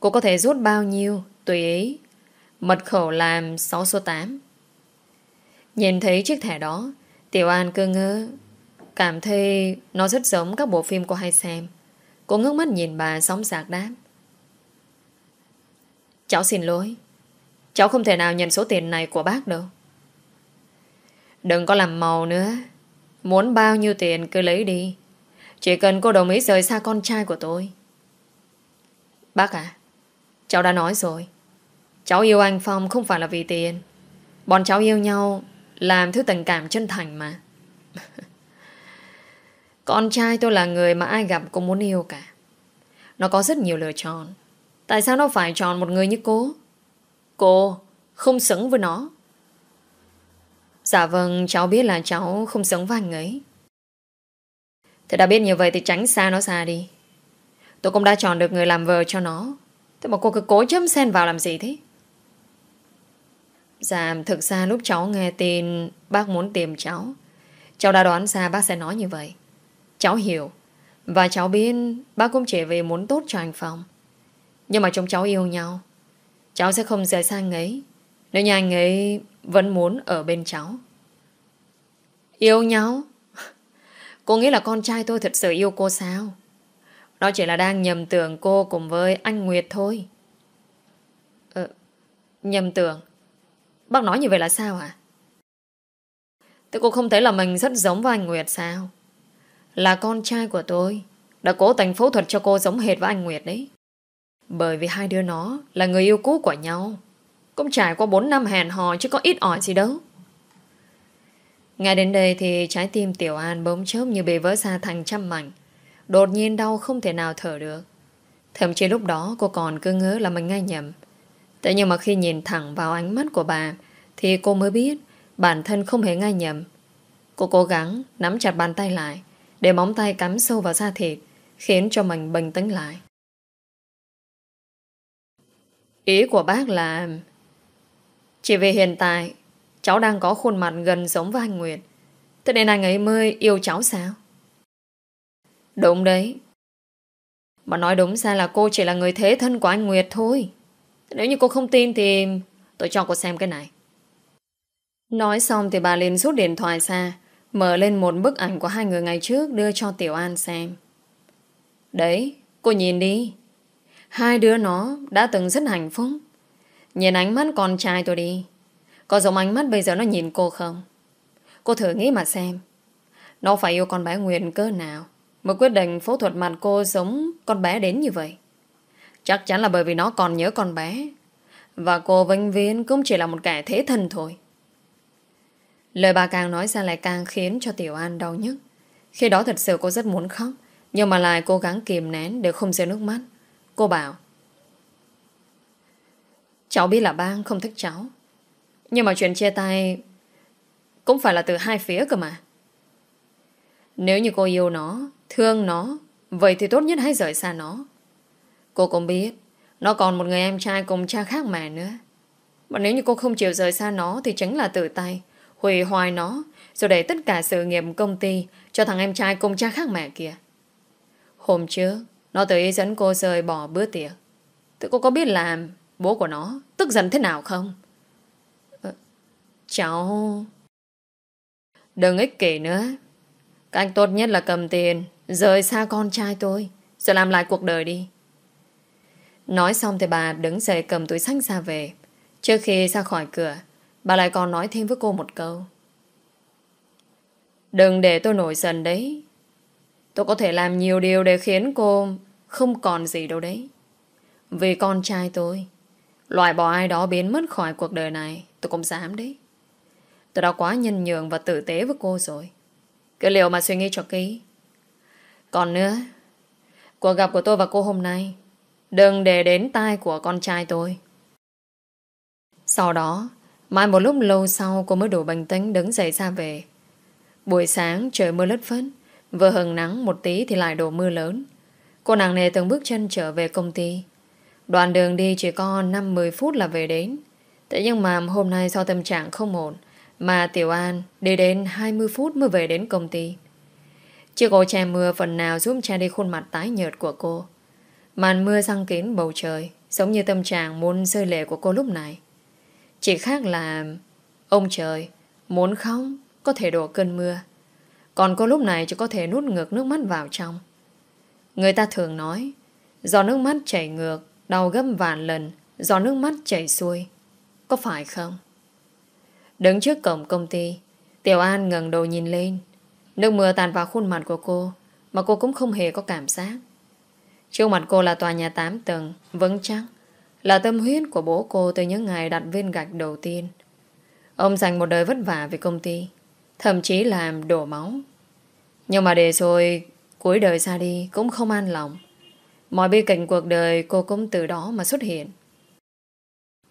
Cô có thể rút bao nhiêu, tùy ý. Mật khẩu làm 6 số 8. Nhìn thấy chiếc thẻ đó, Tiểu An cứ ngỡ, cảm thấy nó rất giống các bộ phim cô hay xem. Cô ngước mắt nhìn bà sóng sạc đáp. Cháu xin lỗi Cháu không thể nào nhận số tiền này của bác đâu. Đừng có làm màu nữa Muốn bao nhiêu tiền cứ lấy đi. Chỉ cần cô đồng ý rời xa con trai của tôi. Bác à Cháu đã nói rồi. Cháu yêu anh Phong không phải là vì tiền. Bọn cháu yêu nhau làm thứ tình cảm chân thành mà Con trai tôi là người mà ai gặp cũng muốn yêu cả Nó có rất nhiều lựa chọn Tại sao nó phải chọn một người như cô? Cô không xứng với nó. Dạ vâng, cháu biết là cháu không xứng với anh ấy. Thì đã biết như vậy thì tránh xa nó xa đi. Tôi cũng đã chọn được người làm vợ cho nó. Thế mà cô cứ cố chấm sen vào làm gì thế? Dạ, thực ra lúc cháu nghe tin bác muốn tìm cháu, cháu đã đoán ra bác sẽ nói như vậy. Cháu hiểu. Và cháu biết bác cũng chỉ vì muốn tốt cho anh Phong. Nhưng mà chúng cháu yêu nhau. Cháu sẽ không rời xa anh ấy. Nếu như anh ấy vẫn muốn ở bên cháu. Yêu nhau? Cô nghĩ là con trai tôi thật sự yêu cô sao? Nó chỉ là đang nhầm tưởng cô cùng với anh Nguyệt thôi. Ờ, nhầm tưởng? Bác nói như vậy là sao hả? Thế cô không thấy là mình rất giống với anh Nguyệt sao? Là con trai của tôi, Đã cố tình phẫu thuật cho cô giống hệt với anh Nguyệt đấy. Bởi vì hai đứa nó Là người yêu cũ của nhau. Cũng trải qua 4 năm hẹn hò Chứ có ít ỏi gì đâu. Ngay đến đây thì trái tim Tiểu An bỗng chớp như bị vỡ ra thành trăm mảnh. Đột nhiên đau không thể nào thở được. Thậm chí lúc đó cô còn cứ ngỡ là mình ngay nhầm. Thế nhưng mà khi nhìn thẳng vào ánh mắt của bà, Thì cô mới biết Bản thân không hề ngay nhầm Cô cố gắng nắm chặt bàn tay lại, để móng tay cắm sâu vào da thịt, khiến cho mình bình tĩnh lại. Ý của bác là, chỉ vì hiện tại, cháu đang có khuôn mặt gần giống với anh Nguyệt, thế nên anh ấy mới yêu cháu sao? Đúng đấy. Mà nói đúng ra là cô chỉ là người thế thân của anh Nguyệt thôi. Nếu như cô không tin thì tôi cho cô xem cái này. Nói xong thì bà liền rút điện thoại ra Mở lên một bức ảnh của hai người ngày trước Đưa cho Tiểu An xem. Đấy, cô nhìn đi. Hai đứa nó đã từng rất hạnh phúc. Nhìn ánh mắt con trai tôi đi. Có giống ánh mắt bây giờ nó nhìn cô không? Cô thử nghĩ mà xem. Nó phải yêu con bé Nguyên cơ nào Mới quyết định phẫu thuật mặt cô giống con bé đến như vậy? Chắc chắn là bởi vì nó còn nhớ con bé Và cô Vinh Viên cũng chỉ là một kẻ thế thân thôi Lời bà càng nói ra lại càng khiến cho Tiểu An đau nhức. Khi đó thật sự cô rất muốn khóc, nhưng mà lại cố gắng kìm nén để không rơi nước mắt. Cô bảo Cháu biết là bang không thích cháu Nhưng mà chuyện chia tay Cũng phải là từ hai phía cơ mà Nếu như cô yêu nó Thương nó Vậy thì tốt nhất hãy rời xa nó Cô cũng biết Nó còn một người em trai cùng cha khác mẹ nữa Mà nếu như cô không chịu rời xa nó Thì chính là tự tay hủy hoại nó rồi để tất cả sự nghiệp công ty cho thằng em trai cùng cha khác mẹ kia. Hôm trước, nó tự ý dẫn cô rời bỏ bữa tiệc. Thế cô có biết làm bố của nó tức giận thế nào không? Ờ, cháu... Đừng ích kỷ nữa. Cách tốt nhất là cầm tiền, rời xa con trai tôi, rồi làm lại cuộc đời đi. Nói xong thì bà đứng dậy cầm túi sách ra về. Trước khi ra khỏi cửa, Bà lại còn nói thêm với cô một câu. Đừng để tôi nổi giận đấy. Tôi có thể làm nhiều điều để khiến cô không còn gì đâu đấy. Vì con trai tôi Loại bỏ ai đó biến mất khỏi cuộc đời này Tôi cũng dám đấy. Tôi đã quá nhân nhường và tử tế với cô rồi. Cái liệu mà suy nghĩ cho kỹ. Còn nữa Cuộc gặp của tôi và cô hôm nay Đừng để đến tai của con trai tôi Sau đó Mai một lúc lâu sau cô mới đủ bình tĩnh đứng dậy ra về. Buổi sáng trời mưa lất phất, vừa hừng nắng một tí thì lại đổ mưa lớn. Cô nàng nề từng bước chân trở về công ty. Đoạn đường đi chỉ có 5-10 phút là về đến. Thế nhưng mà hôm nay do tâm trạng không ổn, mà Tiểu An đi đến 20 phút mới về đến công ty. Chiếc ô che mưa phần nào giúp che đi khuôn mặt tái nhợt của cô. Màn mưa răng kín bầu trời, giống như tâm trạng muốn rơi lệ của cô lúc này. Chỉ khác là Ông trời Muốn khóc Có thể đổ cơn mưa. Còn cô lúc này chỉ có thể nút ngược nước mắt vào trong. Người ta thường nói Do nước mắt chảy ngược Đau gấp vạn lần Do nước mắt chảy xuôi. Có phải không? Đứng trước cổng công ty Tiểu An ngẩng đầu nhìn lên. Nước mưa tàn vào khuôn mặt của cô Mà cô cũng không hề có cảm giác. Trước mặt cô là tòa nhà 8 tầng Vững chắc là tâm huyết của bố cô từ những ngày đặt viên gạch đầu tiên. Ông dành một đời vất vả về công ty, thậm chí làm đổ máu. Nhưng mà để rồi cuối đời ra đi cũng không an lòng. Mọi bi kịch cuộc đời cô cũng từ đó mà xuất hiện.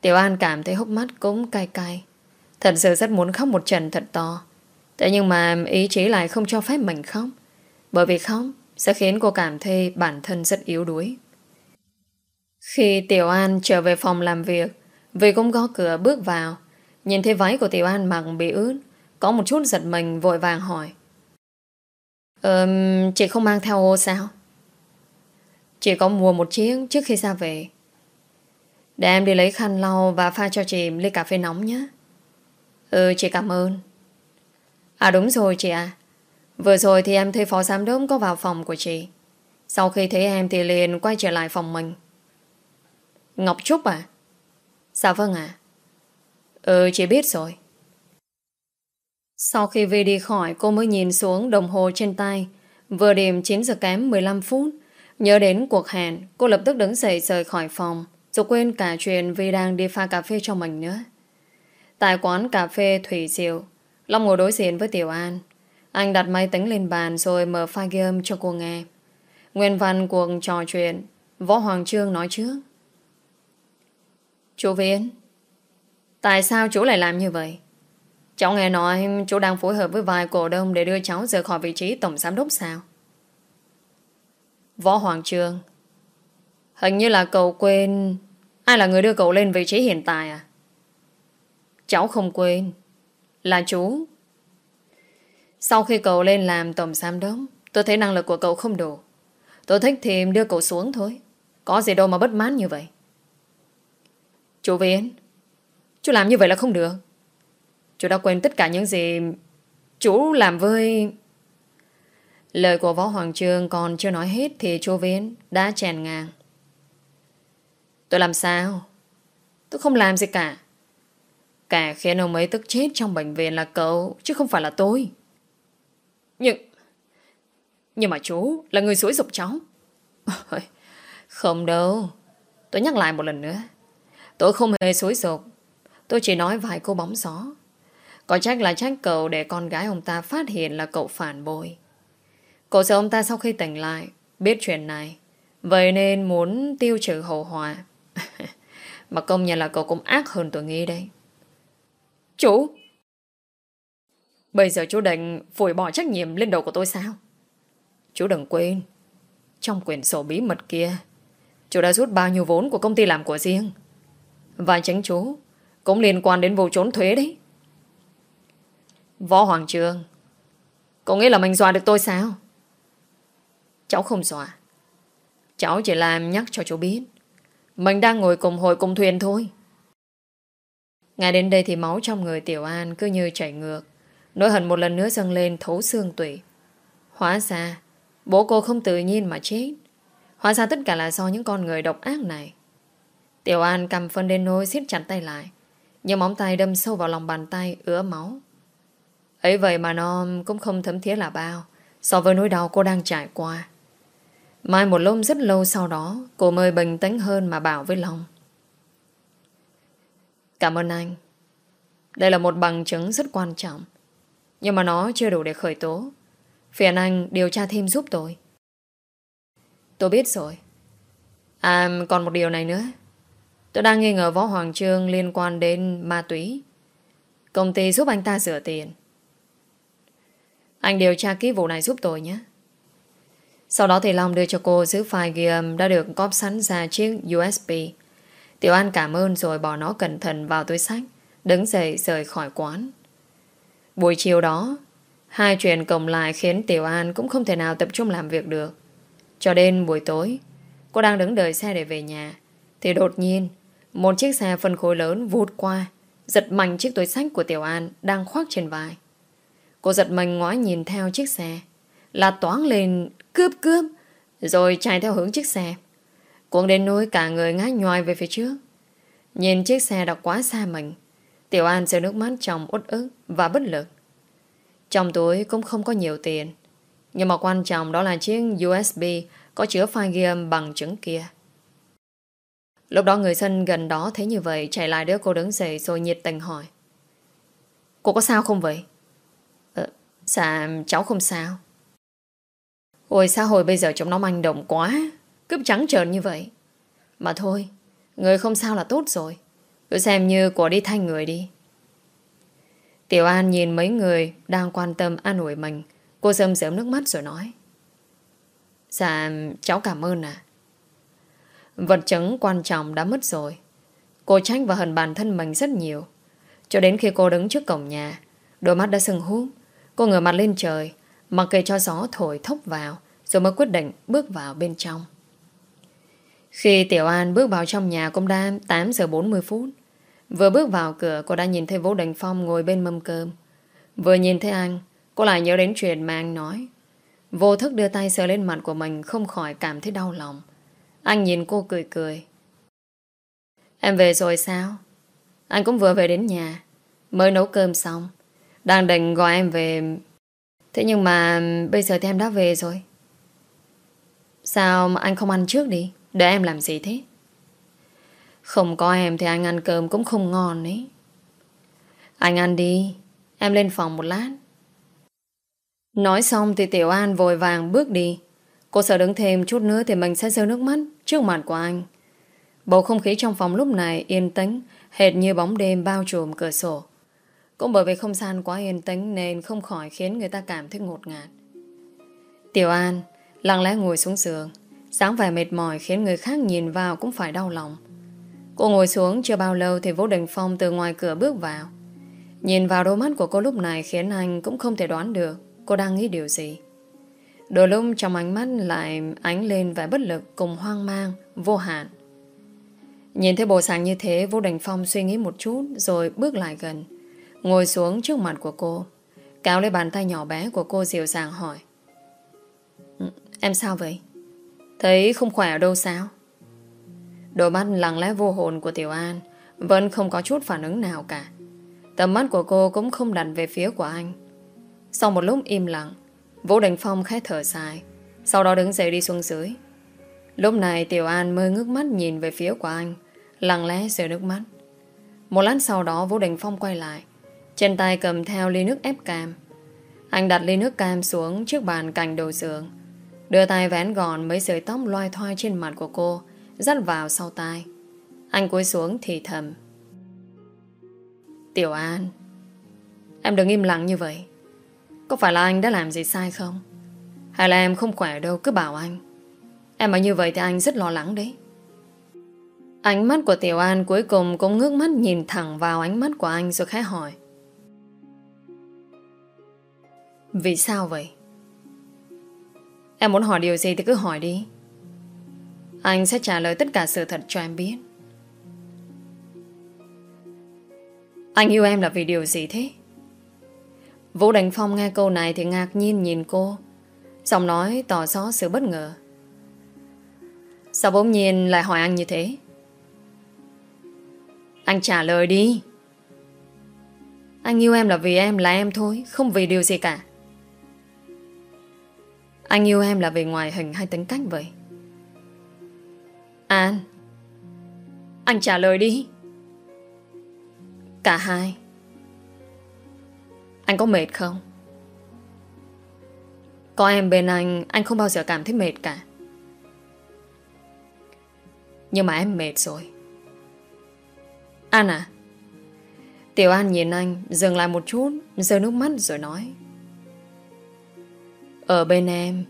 Tiểu An cảm thấy hốc mắt cũng cay cay. Thật sự rất muốn khóc một trận thật to. Thế nhưng mà ý chí lại không cho phép mình khóc. Bởi vì khóc sẽ khiến cô cảm thấy bản thân rất yếu đuối. Khi Tiểu An trở về phòng làm việc, vì cũng gõ cửa bước vào, nhìn thấy váy của Tiểu An mặc bị ướt, có một chút giật mình vội vàng hỏi. Ừm, chị không mang theo ô sao? Chị có mua một chiếc trước khi ra về. Để em đi lấy khăn lau và pha cho chị ly cà phê nóng nhé. Ừ, chị cảm ơn. À đúng rồi chị à. Vừa rồi thì em thấy phó giám đốc có vào phòng của chị. Sau khi thấy em thì liền quay trở lại phòng mình. Ngọc Trúc à? Dạ vâng ạ. À. Ừ, chị biết rồi. Sau khi Vi đi khỏi, cô mới nhìn xuống đồng hồ trên tay. Vừa điểm 9 giờ kém 15 phút. Nhớ đến cuộc hẹn, cô lập tức đứng dậy rời khỏi phòng, rồi quên cả chuyện Vi đang đi pha cà phê cho mình nữa. Tại quán cà phê Thủy Diệu, Long ngồi đối diện với Tiểu An. Anh đặt máy tính lên bàn rồi mở file ghi âm cho cô nghe. Nguyên văn cuộc trò chuyện, Võ Hoàng Trương nói trước. Chú Viễn, tại sao chú lại làm như vậy? Cháu nghe nói chú đang phối hợp với vài cổ đông để đưa cháu rời khỏi vị trí tổng giám đốc sao? Võ Hoàng Trương Hình như là cậu quên Ai là người đưa cậu lên vị trí hiện tại à? Cháu không quên Là chú sau khi cậu lên làm tổng giám đốc, Tôi thấy năng lực của cậu không đủ. Tôi thích thì đưa cậu xuống thôi. Có gì đâu mà bất mãn như vậy. Chú Viễn, Chú làm như vậy là không được. Chú đã quên tất cả những gì Chú làm với Lời của Võ Hoàng Trương còn chưa nói hết Thì chú Viễn đã chèn ngang. Tôi làm sao? Tôi không làm gì cả. Cả khiến ông ấy tức chết trong bệnh viện là cậu, Chứ không phải là tôi. Nhưng Nhưng mà chú là người suối dục cháu. Không đâu. Tôi nhắc lại một lần nữa. Tôi không hề suối dục. Tôi chỉ nói vài câu bóng gió. Có trách là trách cậu để con gái ông ta phát hiện là cậu phản bội. Cậu sợ ông ta sau khi tỉnh lại, Biết chuyện này. Vậy nên muốn tiêu trừ hậu hòa Mà công nhận là cậu cũng ác hơn tôi nghĩ đấy. Chú! Bây giờ chú định phủi bỏ trách nhiệm lên đầu của tôi sao? Chú đừng quên, Trong quyển sổ bí mật kia, Chú đã rút bao nhiêu vốn của công ty làm của riêng. Và chính chú Cũng liên quan đến vụ trốn thuế đấy. Võ Hoàng Trương Cậu nghĩ là mình dọa được tôi sao? Cháu không dọa. Cháu chỉ làm nhắc cho chú biết, Mình đang ngồi cùng hội cùng thuyền thôi. Ngay đến đây thì máu trong người Tiểu An cứ như chảy ngược. Nỗi hận một lần nữa dâng lên thấu xương tủy. Hóa ra, Bố cô không tự nhiên mà chết. Hóa ra tất cả là do những con người độc ác này. Tiểu An cầm phân đến nôi siết chặt tay lại Nhưng móng tay đâm sâu vào lòng bàn tay, ứa máu. Ấy vậy mà nó cũng không thấm thiết là bao, So với nỗi đau cô đang trải qua. Mai một lúc rất lâu sau đó, Cô mới bình tĩnh hơn mà bảo với Long. Cảm ơn anh. Đây là một bằng chứng rất quan trọng. Nhưng mà nó chưa đủ để khởi tố. Phiền anh điều tra thêm giúp tôi. Tôi biết rồi. À còn một điều này nữa. Tôi đang nghi ngờ Võ Hoàng Trương liên quan đến ma túy. Công ty giúp anh ta rửa tiền. Anh điều tra kỹ vụ này giúp tôi nhé. Sau đó thì Long đưa cho cô giữ file ghi âm đã được cóp sẵn ra chiếc USB. Tiểu An cảm ơn rồi bỏ nó cẩn thận vào túi sách, đứng dậy rời khỏi quán. Buổi chiều đó, hai chuyện cộng lại khiến Tiểu An cũng không thể nào tập trung làm việc được. Cho đến buổi tối, cô đang đứng đợi xe để về nhà, thì đột nhiên, một chiếc xe phân khối lớn vụt qua, giật mạnh chiếc túi sách của Tiểu An đang khoác trên vai. Cô giật mình ngoái nhìn theo chiếc xe, là toán lên cướp cướp, rồi chạy theo hướng chiếc xe. Cuộn đến nỗi cả người ngã nhoài về phía trước. Nhìn chiếc xe đã quá xa mình, Tiểu An rơi nước mắt trong uất ức và bất lực. Trong túi cũng không có nhiều tiền, nhưng mà quan trọng đó là chiếc USB có chứa file ghi âm bằng chứng kia. Lúc đó người dân gần đó thấy như vậy chạy lại đứa cô đứng dậy rồi nhiệt tình hỏi. Cô có sao không vậy? Ờ, dạ cháu không sao. Ôi xã hội bây giờ chúng nó manh động quá Cướp trắng trợn như vậy Mà thôi Người không sao là tốt rồi cứ xem như của đi thanh người đi. Tiểu An nhìn mấy người Đang quan tâm an ủi mình. Cô rơm sớm nước mắt rồi nói. Dạ cháu cảm ơn ạ. Vật chứng quan trọng đã mất rồi. Cô trách và hận bản thân mình rất nhiều. Cho đến khi cô đứng trước cổng nhà, Đôi mắt đã sưng húp. Cô ngửa mặt lên trời, Mặc kệ cho gió thổi thốc vào, Rồi mới quyết định bước vào bên trong. Khi Tiểu An bước vào trong nhà cũng đã 8 giờ 40 phút. Vừa bước vào cửa, Cô đã nhìn thấy Vũ Đình Phong ngồi bên mâm cơm. Vừa nhìn thấy anh, Cô lại nhớ đến chuyện mà anh nói. Vô thức đưa tay sờ lên mặt của mình, Không khỏi cảm thấy đau lòng. Anh nhìn cô cười cười. Em về rồi sao? Anh cũng vừa về đến nhà, Mới nấu cơm xong. Đang định gọi em về. Thế nhưng mà, bây giờ thì em đã về rồi. Sao mà anh không ăn trước đi? Để em làm gì thế? Không có em thì anh ăn cơm cũng không ngon ấy. Anh ăn đi, Em lên phòng một lát. Nói xong thì Tiểu An vội vàng bước đi. Cô sợ đứng thêm chút nữa Thì mình sẽ rơi nước mắt trước mặt của anh. Bầu không khí trong phòng lúc này yên tĩnh, Hệt như bóng đêm bao trùm cửa sổ. Cũng bởi vì không gian quá yên tĩnh Nên không khỏi khiến người ta cảm thấy ngột ngạt. Tiểu An, Lặng lẽ ngồi xuống giường. Sáng vẻ mệt mỏi khiến người khác nhìn vào Cũng phải đau lòng. Cô ngồi xuống chưa bao lâu Thì Vũ Đình Phong từ ngoài cửa bước vào. Nhìn vào đôi mắt của cô lúc này Khiến anh cũng không thể đoán được Cô đang nghĩ điều gì. Đôi lúc trong ánh mắt lại ánh lên vẻ bất lực Cùng hoang mang, vô hạn. Nhìn thấy bộ sàng như thế vũ Đình Phong suy nghĩ một chút Rồi bước lại gần Ngồi xuống trước mặt của cô Kéo lấy bàn tay nhỏ bé của cô dịu dàng hỏi. Ừ, em sao vậy? Thấy không khỏe ở đâu sao? Đôi mắt lặng lẽ vô hồn của Tiểu An Vẫn không có chút phản ứng nào cả. Tầm mắt của cô cũng không đặt về phía của anh. Sau một lúc im lặng, Vũ Đình Phong khẽ thở dài, Sau đó đứng dậy đi xuống dưới. Lúc này Tiểu An mới ngước mắt nhìn về phía của anh, Lặng lẽ rơi nước mắt. Một lát sau đó Vũ Đình Phong quay lại, Trên tay cầm theo ly nước ép cam. Anh đặt ly nước cam xuống Trước bàn cạnh đầu giường Đưa tay vén gòn mấy sợi tóc loai thoai trên mặt của cô, Dắt vào sau tai. Anh cúi xuống thì thầm. Tiểu An, Em đừng im lặng như vậy. Có phải là anh đã làm gì sai không? Hay là em không khỏe đâu, cứ bảo anh. Em mà như vậy thì anh rất lo lắng đấy. Ánh mắt của Tiểu An cuối cùng cũng ngước mắt nhìn thẳng vào ánh mắt của anh rồi khẽ hỏi. Vì sao vậy? Em muốn hỏi điều gì thì cứ hỏi đi. Anh sẽ trả lời tất cả sự thật cho em biết. Anh yêu em là vì điều gì thế? Vũ Đành Phong nghe câu này thì ngạc nhiên nhìn cô. Giọng nói tỏ rõ sự bất ngờ. Sao bỗng nhiên lại hỏi anh như thế? Anh trả lời đi Anh yêu em là vì em, là em thôi, Không vì điều gì cả anh yêu em là vì ngoài hình hay tính cách vậy? An. Anh trả lời đi. Cả hai. Anh có mệt không? Có em bên anh Anh không bao giờ cảm thấy mệt cả. Nhưng mà em mệt rồi. An à Tiểu An nhìn anh, Dừng lại một chút, Rơi nước mắt rồi nói. Ở bên em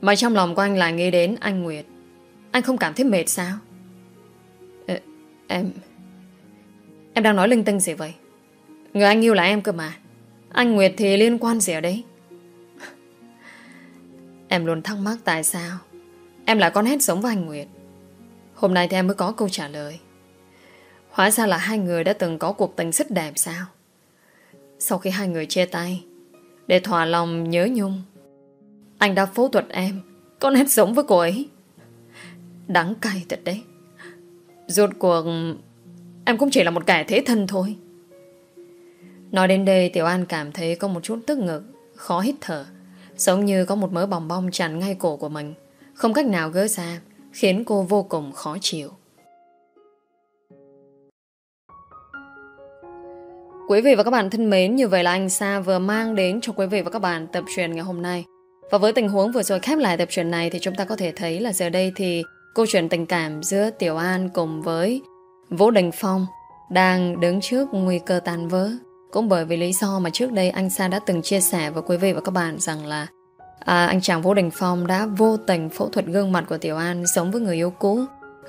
Mà trong lòng của anh lại nghĩ đến anh Nguyệt. Anh không cảm thấy mệt sao? Ờ, Em Em đang nói linh tinh gì vậy? Người anh yêu là em cơ mà. Anh Nguyệt thì liên quan gì ở đấy? Em luôn thắc mắc tại sao Em lại con hết sống với anh Nguyệt. Hôm nay thì em mới có câu trả lời. Hóa ra là hai người đã từng có cuộc tình rất đẹp sao? Sau khi hai người chia tay Để thỏa lòng nhớ nhung anh đã phẫu thuật em. Con hết sống với cô ấy. Đáng cay thật đấy. Rốt cuộc Em cũng chỉ là một kẻ thế thân thôi. Nói đến đây Tiểu An cảm thấy có một chút tức ngực Khó hít thở. Giống như có một mớ bòng bong chặn ngay cổ của mình. Không cách nào gỡ ra Khiến cô vô cùng khó chịu. Quý vị và các bạn thân mến, như vậy là anh Sa vừa mang đến cho quý vị và các bạn tập truyền ngày hôm nay. Và với tình huống vừa rồi khép lại tập truyện này thì chúng ta có thể thấy là giờ đây thì câu chuyện tình cảm giữa Tiểu An cùng với Vũ Đình Phong đang đứng trước nguy cơ tan vỡ. Cũng bởi vì lý do mà trước đây anh Sa đã từng chia sẻ với quý vị và các bạn rằng là à, Anh chàng Vũ Đình Phong đã vô tình phẫu thuật gương mặt của Tiểu An Sống với người yêu cũ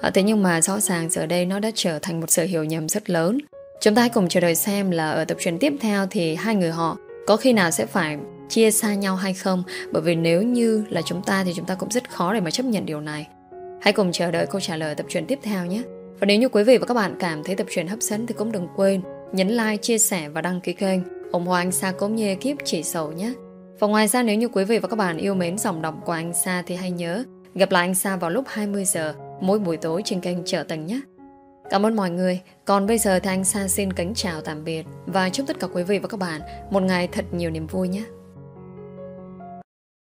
à, Thế nhưng mà rõ ràng giờ đây nó đã trở thành một sự hiểu nhầm rất lớn Chúng ta hãy cùng chờ đợi xem là ở tập truyện tiếp theo Thì hai người họ có khi nào sẽ phải chia xa nhau hay không? Bởi vì nếu như là chúng ta Thì chúng ta cũng rất khó để mà chấp nhận điều này. Hãy cùng chờ đợi câu trả lời tập truyện tiếp theo nhé. Và nếu như quý vị và các bạn cảm thấy tập truyện hấp dẫn Thì cũng đừng quên nhấn like, chia sẻ và đăng ký kênh ủng hộ anh Sa cũng như ekip chỉ sầu nhé. Và ngoài ra nếu như quý vị và các bạn yêu mến dòng đọc của anh Sa Thì hãy nhớ gặp lại anh Sa vào lúc 20 giờ Mỗi buổi tối trên kênh Trở tầng nhé. Cảm ơn mọi người. Còn bây giờ thì anh Sa xin kính chào tạm biệt Và chúc tất cả quý vị và các bạn Một ngày thật nhiều niềm vui nhé.